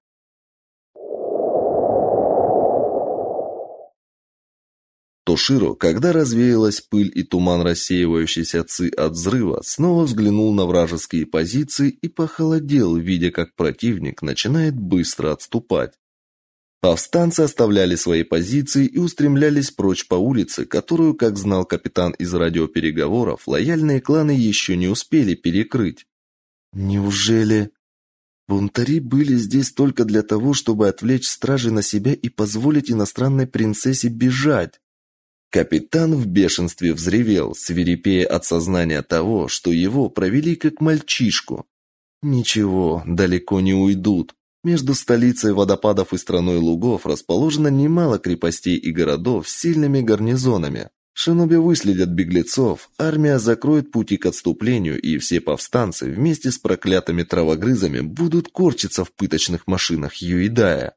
Тоширо, когда развеялась пыль и туман рассеивающейся ци от взрыва, снова взглянул на вражеские позиции и похолодел, видя, как противник начинает быстро отступать. Повстанцы оставляли свои позиции и устремлялись прочь по улице, которую, как знал капитан из радиопереговоров, лояльные кланы еще не успели перекрыть. Неужели бунтари были здесь только для того, чтобы отвлечь стражи на себя и позволить иностранной принцессе бежать? Капитан в бешенстве взревел, свирепея от сознания того, что его провели как мальчишку. Ничего, далеко не уйдут. Между столицей водопадов и страной лугов расположено немало крепостей и городов с сильными гарнизонами. Шиноби выследят беглецов, армия закроет пути к отступлению, и все повстанцы вместе с проклятыми травогрызами будут корчиться в пыточных машинах Юидая.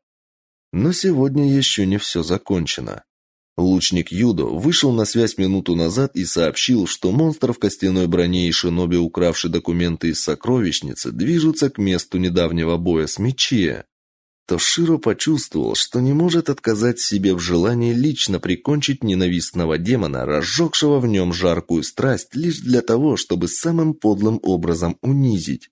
Но сегодня еще не все закончено. Лучник Юдо вышел на связь минуту назад и сообщил, что монстр в костяной броне и шиноби, укравший документы из сокровищницы, движутся к месту недавнего боя с Мечия. Тоширо почувствовал, что не может отказать себе в желании лично прикончить ненавистного демона, разжегшего в нем жаркую страсть лишь для того, чтобы самым подлым образом унизить.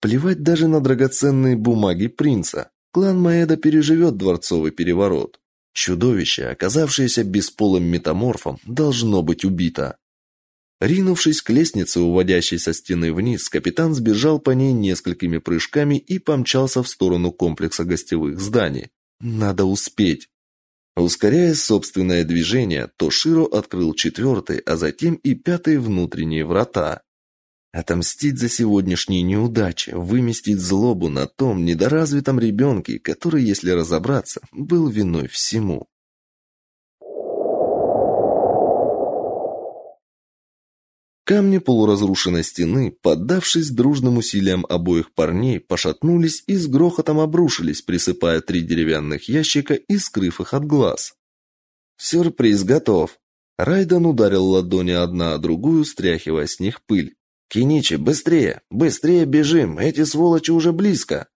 Плевать даже на драгоценные бумаги принца. Клан Маэда переживет дворцовый переворот. Чудовище, оказавшееся бесполым метаморфом, должно быть убито. Ринувшись к лестнице, уводящей со стены вниз, капитан сбежал по ней несколькими прыжками и помчался в сторону комплекса гостевых зданий. Надо успеть. Ускоряя собственное движение, Тоширо открыл четвертый, а затем и пятый внутренние врата. Отомстить за сегодняшние неудачи, выместить злобу на том недоразвитом ребенке, который, если разобраться, был виной всему. Камни полуразрушенной стены, поддавшись дружным усилиям обоих парней, пошатнулись и с грохотом обрушились, присыпая три деревянных ящика и скрыв их от глаз. Сюрприз готов. Райден ударил ладони одна о другую, стряхивая с них пыль. «Киничи, быстрее! Быстрее бежим! Эти сволочи уже близко!»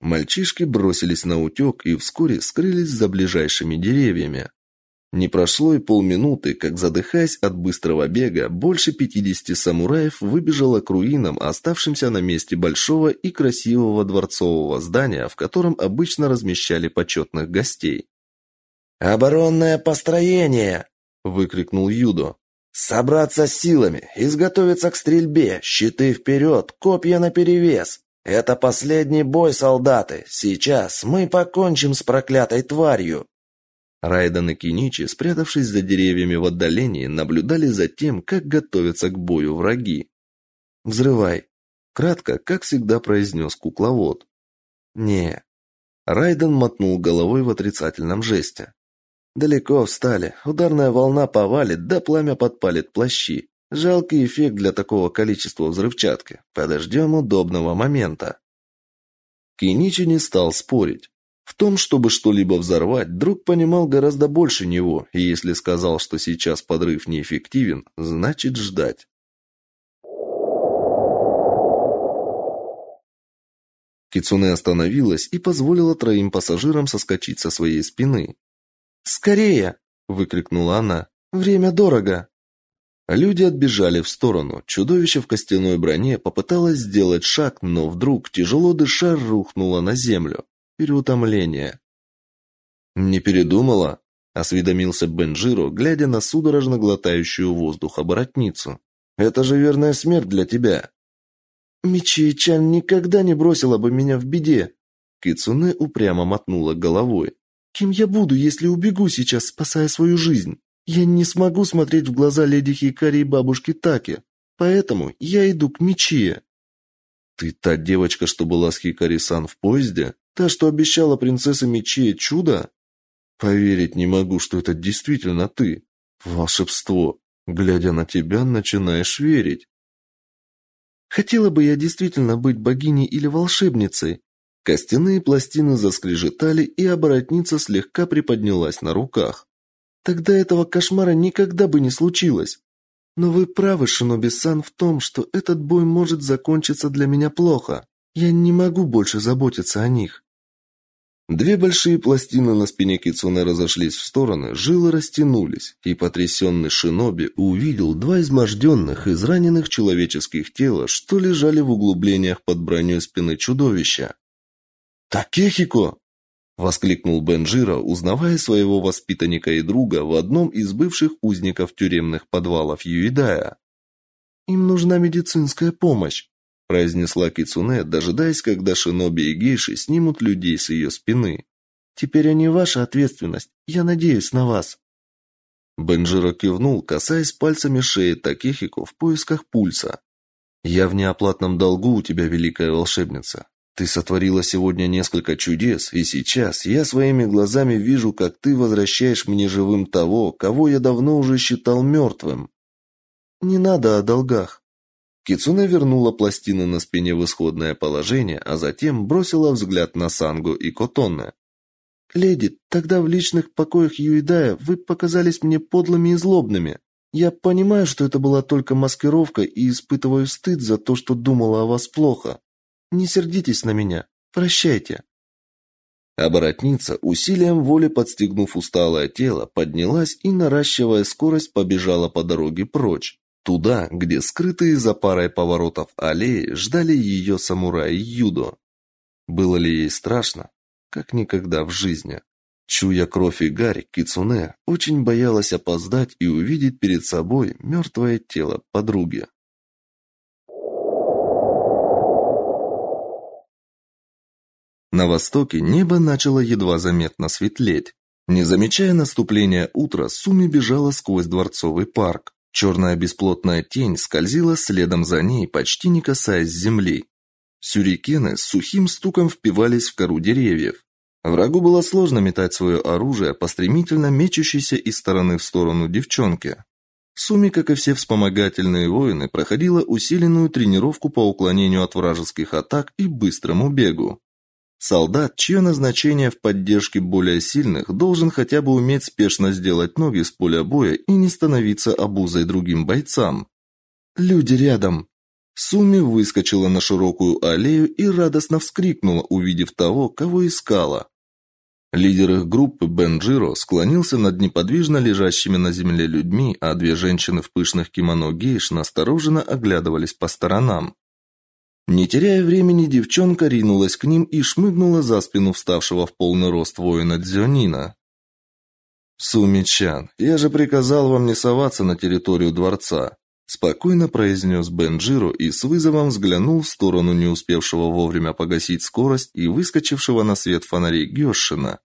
Мальчишки бросились на утек и вскоре скрылись за ближайшими деревьями. Не прошло и полминуты, как задыхаясь от быстрого бега, больше пятидесяти самураев выбежало к руинам, оставшимся на месте большого и красивого дворцового здания, в котором обычно размещали почетных гостей. «Оборонное построение!» – выкрикнул Юдо. «Собраться силами, изготовиться к стрельбе, щиты вперед, копья наперевес. Это последний бой, солдаты. Сейчас мы покончим с проклятой тварью». Райден и Киничи, спрятавшись за деревьями в отдалении, наблюдали за тем, как готовятся к бою враги. «Взрывай!» — кратко, как всегда произнес кукловод. «Не». Райден мотнул головой в отрицательном жесте. «Далеко встали. Ударная волна повалит, да пламя подпалит плащи. Жалкий эффект для такого количества взрывчатки. Подождем удобного момента». Киничи не стал спорить. В том, чтобы что-либо взорвать, друг понимал гораздо больше него, и если сказал, что сейчас подрыв неэффективен, значит ждать. Кицуне остановилась и позволила троим пассажирам соскочить со своей спины. «Скорее!» – выкрикнула она. «Время дорого!» Люди отбежали в сторону. Чудовище в костяной броне попыталось сделать шаг, но вдруг, тяжело дыша, рухнуло на землю переутомление. «Не передумала?» – осведомился Бенджиро, глядя на судорожно глотающую воздух оборотницу. «Это же верная смерть для тебя!» «Мичи-чан никогда не бросила бы меня в беде!» Кицуне упрямо мотнула головой. «Кем я буду, если убегу сейчас, спасая свою жизнь? Я не смогу смотреть в глаза леди Хикари и бабушки Таки, поэтому я иду к Мичие». «Ты та девочка, что была с Хикари-сан в поезде?» Та, что обещала принцессе Мече чудо? Поверить не могу, что это действительно ты. Волшебство. Глядя на тебя, начинаешь верить. Хотела бы я действительно быть богиней или волшебницей. Костяные пластины заскрежетали, и оборотница слегка приподнялась на руках. Тогда этого кошмара никогда бы не случилось. Но вы правы, Шиноби-сан, в том, что этот бой может закончиться для меня плохо. Я не могу больше заботиться о них. Две большие пластины на спине кицуне разошлись в стороны, жилы растянулись, и потрясенный шиноби увидел два изможденных, израненных человеческих тела, что лежали в углублениях под броней спины чудовища. «Такехико!» — воскликнул Бенджира, узнавая своего воспитанника и друга в одном из бывших узников тюремных подвалов Юидая. «Им нужна медицинская помощь произнесла Кицуне, дожидаясь, когда шиноби и гейши снимут людей с ее спины. Теперь они ваша ответственность. Я надеюсь на вас. Бенджиро кивнул, касаясь пальцами шеи Такехико в поисках пульса. Я в неоплатном долгу у тебя, великая волшебница. Ты сотворила сегодня несколько чудес, и сейчас я своими глазами вижу, как ты возвращаешь мне живым того, кого я давно уже считал мертвым. Не надо о долгах. Кицуне вернула пластины на спине в исходное положение, а затем бросила взгляд на Сангу и Котонне. «Леди, тогда в личных покоях Юидая вы показались мне подлыми и злобными. Я понимаю, что это была только маскировка и испытываю стыд за то, что думала о вас плохо. Не сердитесь на меня. Прощайте». Оборотница, усилием воли подстегнув усталое тело, поднялась и, наращивая скорость, побежала по дороге прочь. Туда, где скрытые за парой поворотов аллеи ждали ее самураи юдо. Было ли ей страшно? Как никогда в жизни. Чуя кровь и гарь, Кицуне очень боялась опоздать и увидеть перед собой мертвое тело подруги. На востоке небо начало едва заметно светлеть. Не замечая наступления утра, Суми бежала сквозь дворцовый парк. Черная бесплотная тень скользила следом за ней, почти не касаясь земли. Сюрикены с сухим стуком впивались в кору деревьев. Врагу было сложно метать свое оружие по стремительно мечущейся из стороны в сторону девчонке. Суми, как и все вспомогательные воины, проходила усиленную тренировку по уклонению от вражеских атак и быстрому бегу. Солдат, чье назначение в поддержке более сильных, должен хотя бы уметь спешно сделать ноги с поля боя и не становиться обузой другим бойцам. Люди рядом. Суми выскочила на широкую аллею и радостно вскрикнула, увидев того, кого искала. Лидер их группы Бенджиро склонился над неподвижно лежащими на земле людьми, а две женщины в пышных кимоно гейш настороженно оглядывались по сторонам. Не теряя времени, девчонка ринулась к ним и шмыгнула за спину вставшего в полный рост воина Дзюнина. Сумичан, я же приказал вам не соваться на территорию дворца, спокойно произнес Бенджиро и с вызовом взглянул в сторону не успевшего вовремя погасить скорость и выскочившего на свет фонарей Гёшина.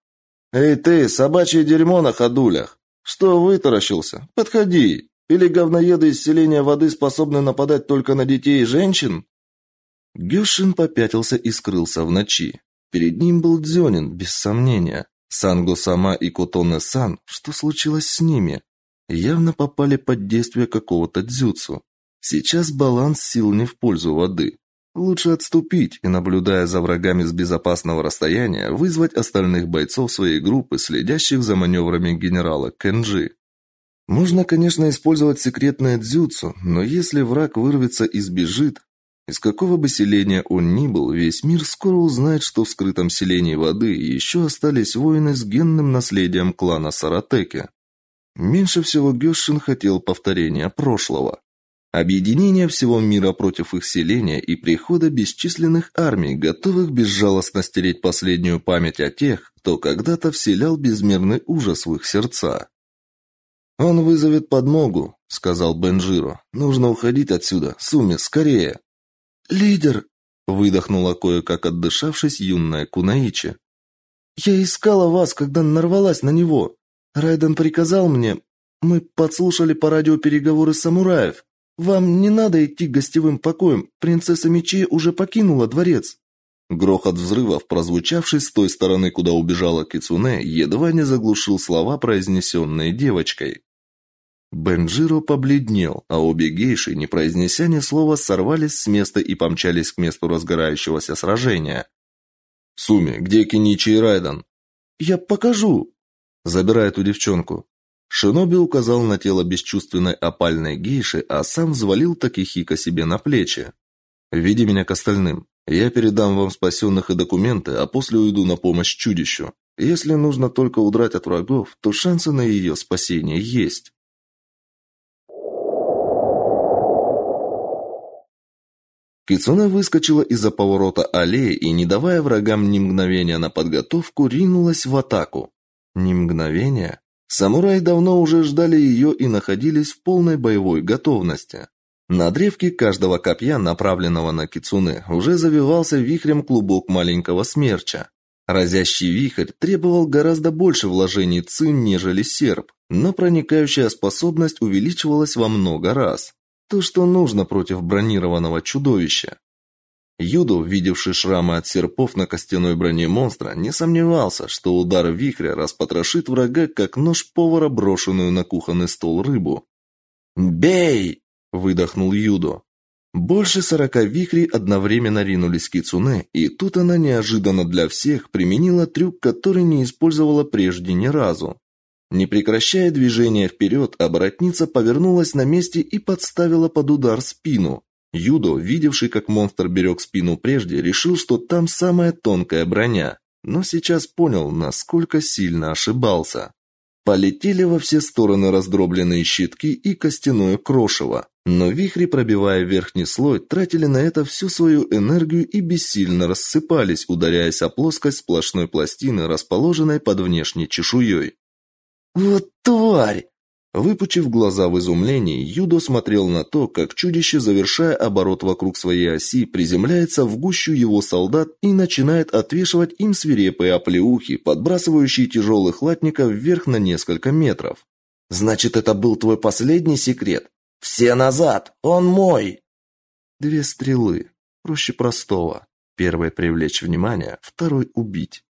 Эй ты, собачье дерьмо на ходулях. Что вытаращился? Подходи. Или говноеды из селения воды способны нападать только на детей и женщин? Гёшин попятился и скрылся в ночи. Перед ним был Дзёнин, без сомнения. Санго сама и Котоне-сан, что случилось с ними? Явно попали под действие какого-то дзюцу. Сейчас баланс сил не в пользу воды. Лучше отступить и, наблюдая за врагами с безопасного расстояния, вызвать остальных бойцов своей группы, следящих за маневрами генерала Кенджи. Можно, конечно, использовать секретное дзюцу, но если враг вырвется и сбежит, из какого бы селения он ни был, весь мир скоро узнает, что в скрытом селении воды еще остались воины с генным наследием клана Саратеки. Меньше всего Гёшин хотел повторения прошлого. Объединение всего мира против их селения и прихода бесчисленных армий, готовых безжалостно стереть последнюю память о тех, кто когда-то вселял безмерный ужас в их сердца. «Он вызовет подмогу», — сказал Бенжиро. «Нужно уходить отсюда. Суми, скорее!» «Лидер!» — выдохнула кое-как отдышавшись юная Кунаичи. «Я искала вас, когда нарвалась на него. Райден приказал мне... Мы подслушали по радио переговоры самураев. Вам не надо идти к гостевым покоям. Принцесса мечей уже покинула дворец». Грохот взрывов, прозвучавший с той стороны, куда убежала Кицуне, едва не заглушил слова, произнесенные девочкой. Бенджиро побледнел, а обе гейши, не произнеся ни слова, сорвались с места и помчались к месту разгорающегося сражения. «Суми, где Киничи и Райден?» «Я покажу!» «Забирай эту девчонку». Шиноби указал на тело бесчувственной опальной гейши, а сам взвалил Такихика себе на плечи. «Веди меня к остальным. Я передам вам спасенных и документы, а после уйду на помощь чудищу. Если нужно только удрать от врагов, то шансы на ее спасение есть». Кицуне выскочила из-за поворота аллеи и, не давая врагам ни мгновения на подготовку, ринулась в атаку. Ни мгновения? Самураи давно уже ждали ее и находились в полной боевой готовности. На древке каждого копья, направленного на кицуне, уже завивался вихрем клубок маленького смерча. Разящий вихрь требовал гораздо больше вложений цин, нежели серп, но проникающая способность увеличивалась во много раз. То, что нужно против бронированного чудовища. Юдо, видевший шрамы от серпов на костяной броне монстра, не сомневался, что удар вихря распотрошит врага, как нож повара, брошенную на кухонный стол рыбу. «Бей!» – выдохнул Юдо. Больше сорока вихрей одновременно ринулись к Кицуне, и тут она неожиданно для всех применила трюк, который не использовала прежде ни разу. Не прекращая движения вперед, оборотница повернулась на месте и подставила под удар спину. Юдо, видевший, как монстр берег спину прежде, решил, что там самая тонкая броня, но сейчас понял, насколько сильно ошибался. Полетели во все стороны раздробленные щитки и костяное крошево, но вихри, пробивая верхний слой, тратили на это всю свою энергию и бессильно рассыпались, ударяясь о плоскость сплошной пластины, расположенной под внешней чешуей. «Вот тварь!» Выпучив глаза в изумлении, Юдо смотрел на то, как чудище, завершая оборот вокруг своей оси, приземляется в гущу его солдат и начинает отвешивать им свирепые оплеухи, подбрасывающие тяжелых латников вверх на несколько метров. «Значит, это был твой последний секрет? Все назад! Он мой!» Две стрелы. Проще простого. Первой привлечь внимание, второй убить.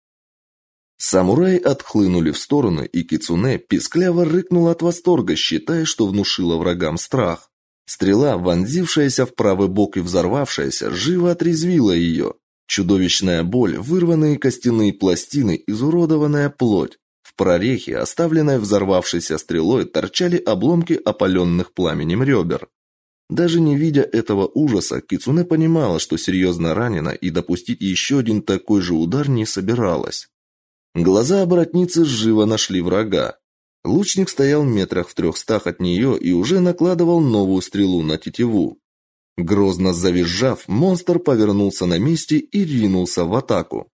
Самураи отхлынули в стороны, и кицунэ пискляво рыкнула от восторга, считая, что внушила врагам страх. Стрела, вонзившаяся в правый бок и взорвавшаяся, живо отрезвила ее. Чудовищная боль, вырванные костяные пластины, изуродованная плоть. В прорехе, оставленной взорвавшейся стрелой, торчали обломки опаленных пламенем ребер. Даже не видя этого ужаса, Кицуне понимала, что серьезно ранена и допустить еще один такой же удар не собиралась. Глаза оборотницы живо нашли врага. Лучник стоял метрах в трехстах от нее и уже накладывал новую стрелу на тетиву. Грозно завизжав, монстр повернулся на месте и ринулся в атаку.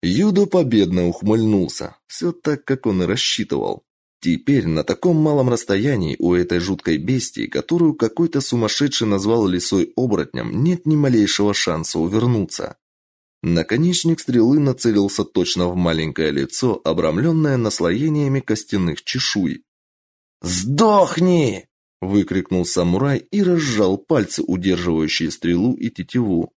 Юдо победно ухмыльнулся. Все так, как он и рассчитывал. Теперь на таком малом расстоянии у этой жуткой бестии, которую какой-то сумасшедший назвал лисой оборотнем, нет ни малейшего шанса увернуться. Наконечник стрелы нацелился точно в маленькое лицо, обрамленное наслоениями костяных чешуй. «Сдохни!» – выкрикнул самурай и разжал пальцы, удерживающие стрелу и тетиву.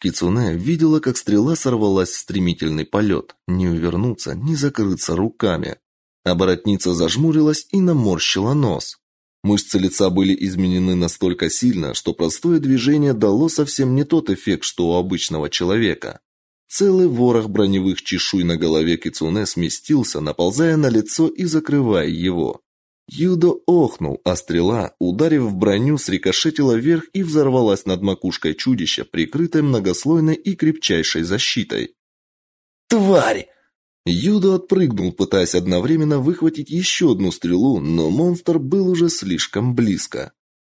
Кицуне видела, как стрела сорвалась в стремительный полет. Не увернуться, не закрыться руками. Оборотница зажмурилась и наморщила нос. Мышцы лица были изменены настолько сильно, что простое движение дало совсем не тот эффект, что у обычного человека. Целый ворох броневых чешуй на голове кицунэ сместился, наползая на лицо и закрывая его. Юдо охнул, а стрела, ударив в броню, срикошетила вверх и взорвалась над макушкой чудища, прикрытой многослойной и крепчайшей защитой. «Тварь!» Юдо отпрыгнул, пытаясь одновременно выхватить еще одну стрелу, но монстр был уже слишком близко.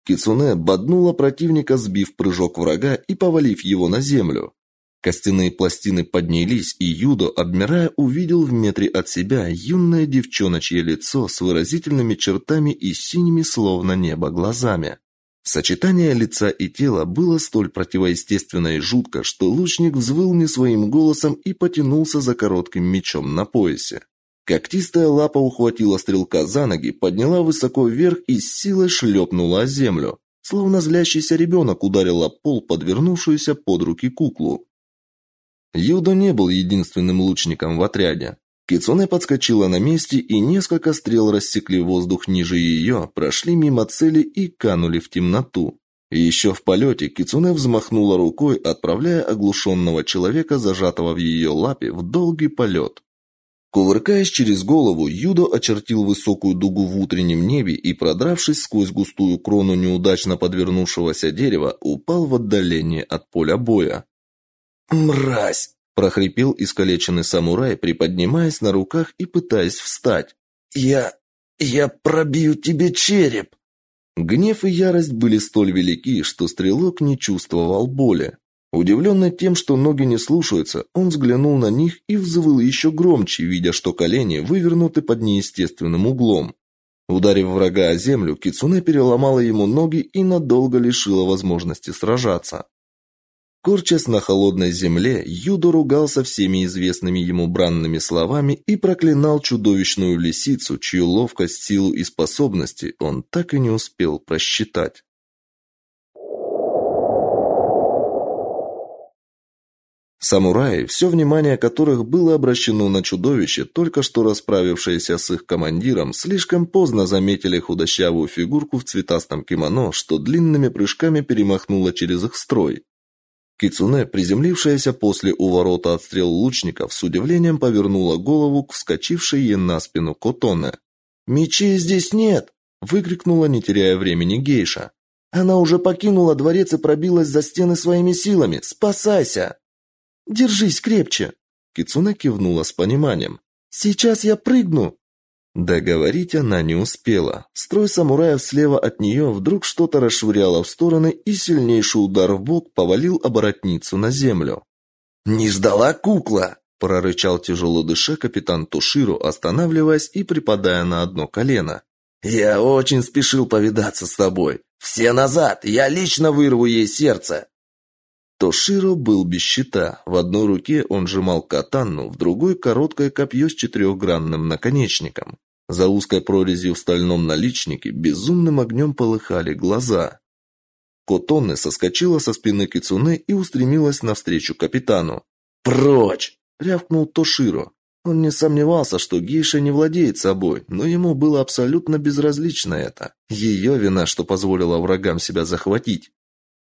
Кицуне боднула противника, сбив прыжок врага и повалив его на землю. Костяные пластины поднялись, и Юдо, обмирая, увидел в метре от себя юное девчоночье лицо с выразительными чертами и синими словно небо глазами. Сочетание лица и тела было столь противоестественно и жутко, что лучник взвыл не своим голосом и потянулся за коротким мечом на поясе. Когтистая лапа ухватила стрелка за ноги, подняла высоко вверх и с силой шлепнула о землю. Словно злящийся ребенок ударила пол подвернувшуюся под руки куклу. Юдо не был единственным лучником в отряде. Кицуне подскочила на месте, и несколько стрел рассекли воздух ниже ее, прошли мимо цели и канули в темноту. Еще в полете Кицуне взмахнула рукой, отправляя оглушенного человека, зажатого в ее лапе, в долгий полет. Кувыркаясь через голову, Юдо очертил высокую дугу в утреннем небе и, продравшись сквозь густую крону неудачно подвернувшегося дерева, упал в отдаление от поля боя. «Мразь!» Прохрипел искалеченный самурай, приподнимаясь на руках и пытаясь встать. Я я пробью тебе череп. Гнев и ярость были столь велики, что стрелок не чувствовал боли. Удивленный тем, что ноги не слушаются, он взглянул на них и взвыл еще громче, видя, что колени вывернуты под неестественным углом. Ударив врага о землю, кицунэ переломала ему ноги и надолго лишила возможности сражаться. Корчась на холодной земле, Юдо ругался всеми известными ему бранными словами и проклинал чудовищную лисицу, чью ловкость, силу и способности он так и не успел просчитать. Самураи, все внимание которых было обращено на чудовище, только что расправившееся с их командиром, слишком поздно заметили худощавую фигурку в цветастом кимоно, что длинными прыжками перемахнула через их строй. Кицуне, приземлившаяся после уворота от стрел лучников, с удивлением повернула голову к вскочившей ей на спину Котоне. «Мечей здесь нет!» – выкрикнула, не теряя времени гейша. «Она уже покинула дворец и пробилась за стены своими силами! Спасайся!» «Держись крепче!» Кицуне кивнула с пониманием. «Сейчас я прыгну!» Договорить она не успела. Строй самураев слева от нее вдруг что-то расшвыряло в стороны, и сильнейший удар в бок повалил оборотницу на землю. «Не ждала кукла!» – прорычал тяжело дыша капитан Туширу, останавливаясь и припадая на одно колено. «Я очень спешил повидаться с тобой. Все назад, я лично вырву ей сердце!» Тоширо был без щита. В одной руке он сжимал катанну, в другой короткое копье с четырехгранным наконечником. За узкой прорезью в стальном наличнике безумным огнем полыхали глаза. Котонне соскочила со спины кицуне и устремилась навстречу капитану. "Прочь!" рявкнул Тоширо. Он не сомневался, что гейша не владеет собой, но ему было абсолютно безразлично это. Ее вина, что позволила врагам себя захватить.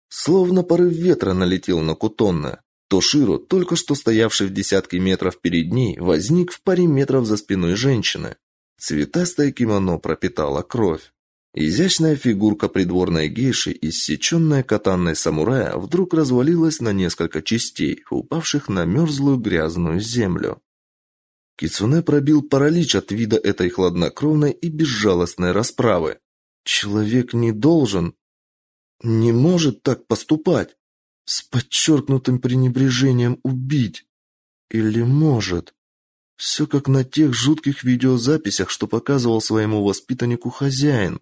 Словно порыв ветра налетел на Кутонна. Тоширо, только что стоявший в десятке метров перед ней, возник в паре метров за спиной женщины. Цветастое кимоно пропитало кровь. Изящная фигурка придворной гейши, иссеченная катанной самурая, вдруг развалилась на несколько частей, упавших на мерзлую грязную землю. Кицуне пробил паралич от вида этой хладнокровной и безжалостной расправы. Человек не должен, не может так поступать. С подчеркнутым пренебрежением убить. Или может. Все как на тех жутких видеозаписях, что показывал своему воспитаннику хозяин.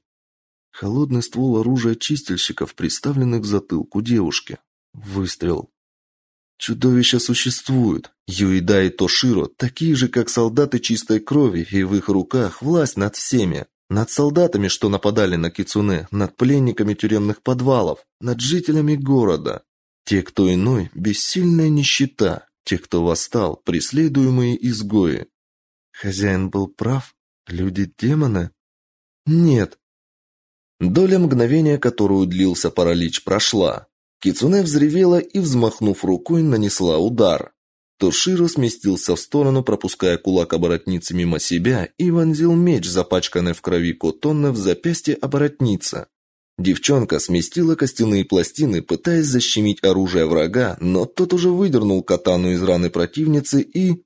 Холодный ствол оружия чистильщиков, приставленный к затылку девушки. Выстрел. Чудовища существуют. Юида и Тоширо такие же, как солдаты чистой крови, и в их руках власть над всеми. Над солдатами, что нападали на Кицуне, над пленниками тюремных подвалов, над жителями города. Те, кто иной, бессильная нищета. Те, кто восстал, преследуемые изгои. Хозяин был прав? Люди-демоны? Нет. Доля мгновения, которую длился паралич, прошла. Кицуне взревела и, взмахнув рукой, нанесла удар. Тоширо сместился в сторону, пропуская кулак оборотницы мимо себя, и вонзил меч, запачканный в крови Котонна, в запястье оборотница. Девчонка сместила костяные пластины, пытаясь защемить оружие врага, но тот уже выдернул катану из раны противницы и...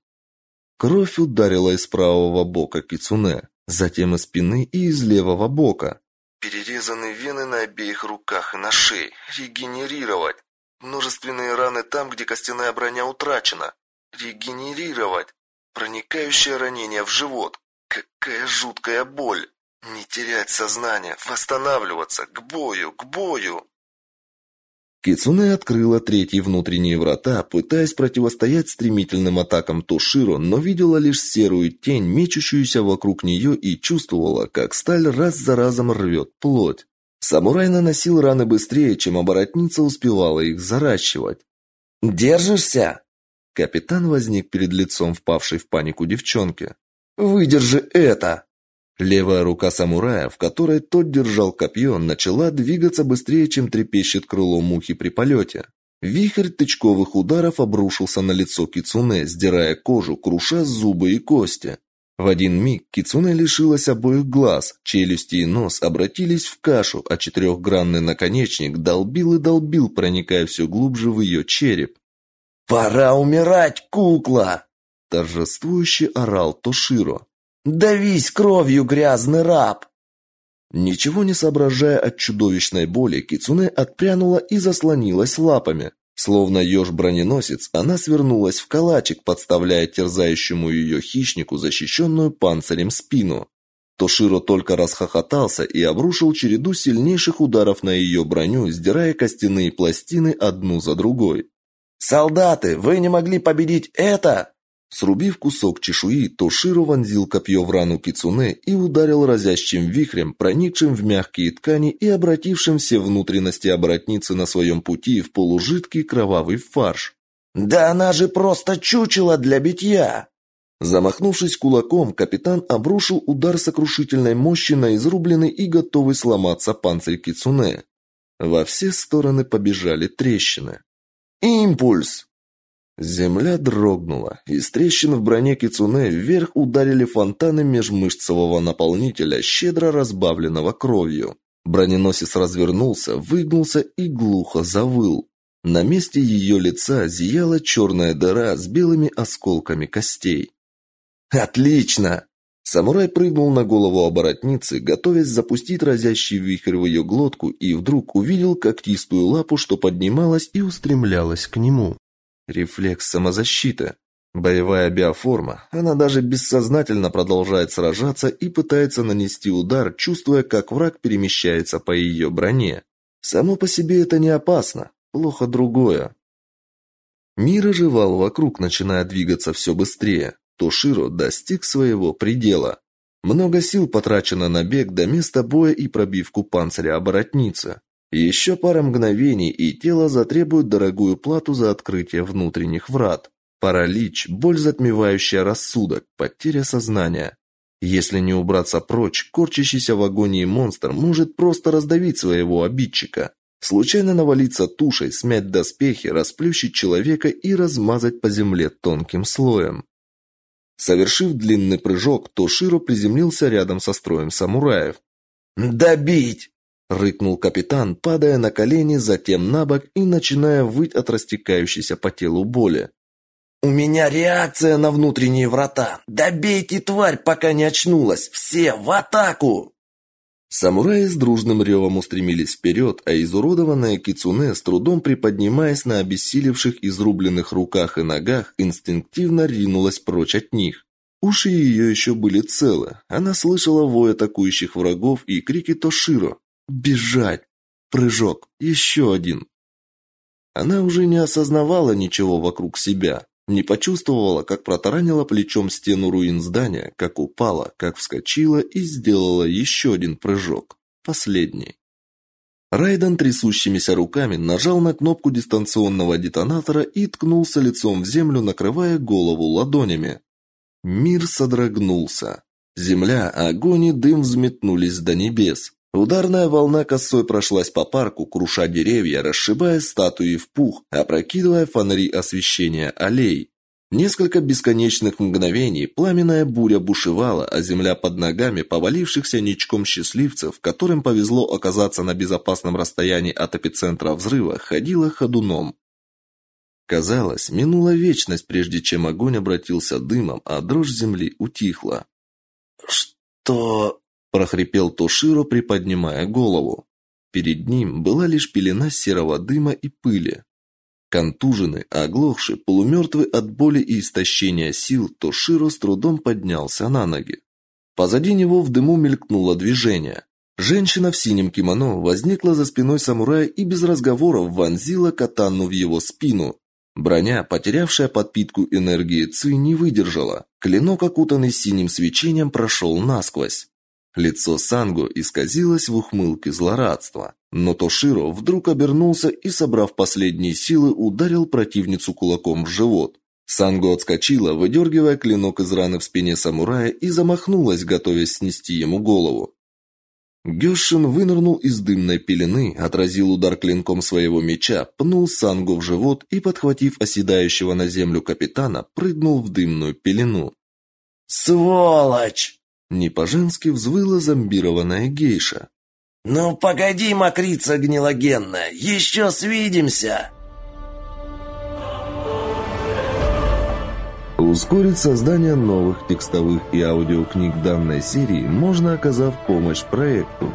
Кровь ударила из правого бока Кицуне, затем из спины и из левого бока. Перерезаны вены на обеих руках и на шее. Регенерировать. Множественные раны там, где костяная броня утрачена. Регенерировать. Проникающее ранение в живот. Какая жуткая боль. Не терять сознание, восстанавливаться, к бою, к бою. Кицуне открыла третьи внутренние врата, пытаясь противостоять стремительным атакам Тоширо, но видела лишь серую тень, мечущуюся вокруг нее и чувствовала, как сталь раз за разом рвет плоть. Самурай наносил раны быстрее, чем оборотница успевала их заращивать. «Держишься?» Капитан возник перед лицом впавшей в панику девчонки. «Выдержи это!» Левая рука самурая, в которой тот держал копье, начала двигаться быстрее, чем трепещет крыло мухи при полете. Вихрь тычковых ударов обрушился на лицо кицуне, сдирая кожу, круша зубы и кости. В один миг кицуне лишилась обоих глаз, челюсти и нос обратились в кашу, а четырехгранный наконечник долбил и долбил, проникая все глубже в ее череп. «Пора умирать, кукла!» торжествующе орал Тоширо. Давись кровью, грязный раб!» Ничего не соображая от чудовищной боли, Кицуне отпрянула и заслонилась лапами. Словно еж-броненосец, она свернулась в калачик, подставляя терзающему ее хищнику защищенную панцирем спину. Тоширо только расхохотался и обрушил череду сильнейших ударов на ее броню, сдирая костяные пластины одну за другой. «Солдаты, вы не могли победить это?» Срубив кусок чешуи, Тоширо вонзил копье в рану кицуне и ударил разящим вихрем, проникшим в мягкие ткани и обратившим все внутренности оборотницы на своем пути в полужидкий кровавый фарш. «Да она же просто чучело для битья!» Замахнувшись кулаком, капитан обрушил удар сокрушительной мощи на изрубленный и готовый сломаться панцирь кицуне. Во все стороны побежали трещины. «Импульс!» Земля дрогнула. Из трещин в броне кицуне вверх ударили фонтаны межмышцевого наполнителя, щедро разбавленного кровью. Броненосец развернулся, выгнулся и глухо завыл. На месте ее лица зияла черная дыра с белыми осколками костей. «Отлично!» Самурай прыгнул на голову оборотницы, готовясь запустить разящий вихрь в ее глотку, и вдруг увидел когтистую лапу, что поднималась и устремлялась к нему. Рефлекс самозащиты. Боевая биоформа. Она даже бессознательно продолжает сражаться и пытается нанести удар, чувствуя, как враг перемещается по ее броне. Само по себе это не опасно. Плохо другое. Мир оживал вокруг, начиная двигаться все быстрее. Тоширо достиг своего предела. Много сил потрачено на бег до места боя и пробивку панциря оборотницы. Еще пара мгновений, и тело затребует дорогую плату за открытие внутренних врат. Паралич, боль, затмевающая рассудок, потеря сознания. Если не убраться прочь, корчащийся в агонии монстр может просто раздавить своего обидчика. Случайно навалиться тушей, смять доспехи, расплющить человека и размазать по земле тонким слоем. Совершив длинный прыжок, Тоширо приземлился рядом со строем самураев. «Добить!» рыкнул капитан, падая на колени, затем на бок и начиная выть от растекающейся по телу боли. У меня реакция на внутренние врата. Добейте тварь, пока не очнулась. Все в атаку!» Самураи с дружным ревом устремились вперед, а изуродованная кицуне, с трудом приподнимаясь на обессилевших изрубленных руках и ногах, инстинктивно ринулась прочь от них. Уши ее еще были целы. Она слышала вой атакующих врагов и крики Тоширо. «Бежать! Прыжок! Еще один!» Она уже не осознавала ничего вокруг себя. Не почувствовала, как протаранила плечом стену руин здания, как упала, как вскочила и сделала еще один прыжок. Последний. Райден трясущимися руками нажал на кнопку дистанционного детонатора и ткнулся лицом в землю, накрывая голову ладонями. Мир содрогнулся. Земля, огонь и дым взметнулись до небес. Ударная волна косой прошлась по парку, круша деревья, расшибая статуи в пух, опрокидывая фонари освещения аллей. Несколько бесконечных мгновений пламенная буря бушевала, а земля под ногами повалившихся ничком счастливцев, которым повезло оказаться на безопасном расстоянии от эпицентра взрыва, ходила ходуном. Казалось, минула вечность, прежде чем огонь обратился дымом, а дрожь земли утихла. «Что?» Прохрипел Тоширо, приподнимая голову. Перед ним была лишь пелена серого дыма и пыли. Контуженный, оглохший, полумертвый от боли и истощения сил, Тоширо с трудом поднялся на ноги. Позади него в дыму мелькнуло движение. Женщина в синем кимоно возникла за спиной самурая и без разговоров вонзила катану в его спину. Броня, потерявшая подпитку энергии ци, не выдержала. Клинок, окутанный синим свечением, прошел насквозь. Лицо Сангу исказилось в ухмылке злорадства, но Тоширо вдруг обернулся и, собрав последние силы, ударил противницу кулаком в живот. Сангу отскочила, выдергивая клинок из раны в спине самурая и замахнулась, готовясь снести ему голову. Гёшин вынырнул из дымной пелены, отразил удар клинком своего меча, пнул Сангу в живот и, подхватив оседающего на землю капитана, прыгнул в дымную пелену. «Сволочь!» Не по-женски взвыла зомбированная гейша. «Ну погоди, мокрица гнилогенная, еще свидимся!» Ускорить создание новых текстовых и аудиокниг данной серии можно, оказав помощь проекту.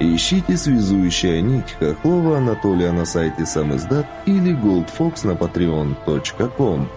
Ищите «Связующая нить» Хохлова Анатолия на сайте Самиздат или Goldfox на patreon.com.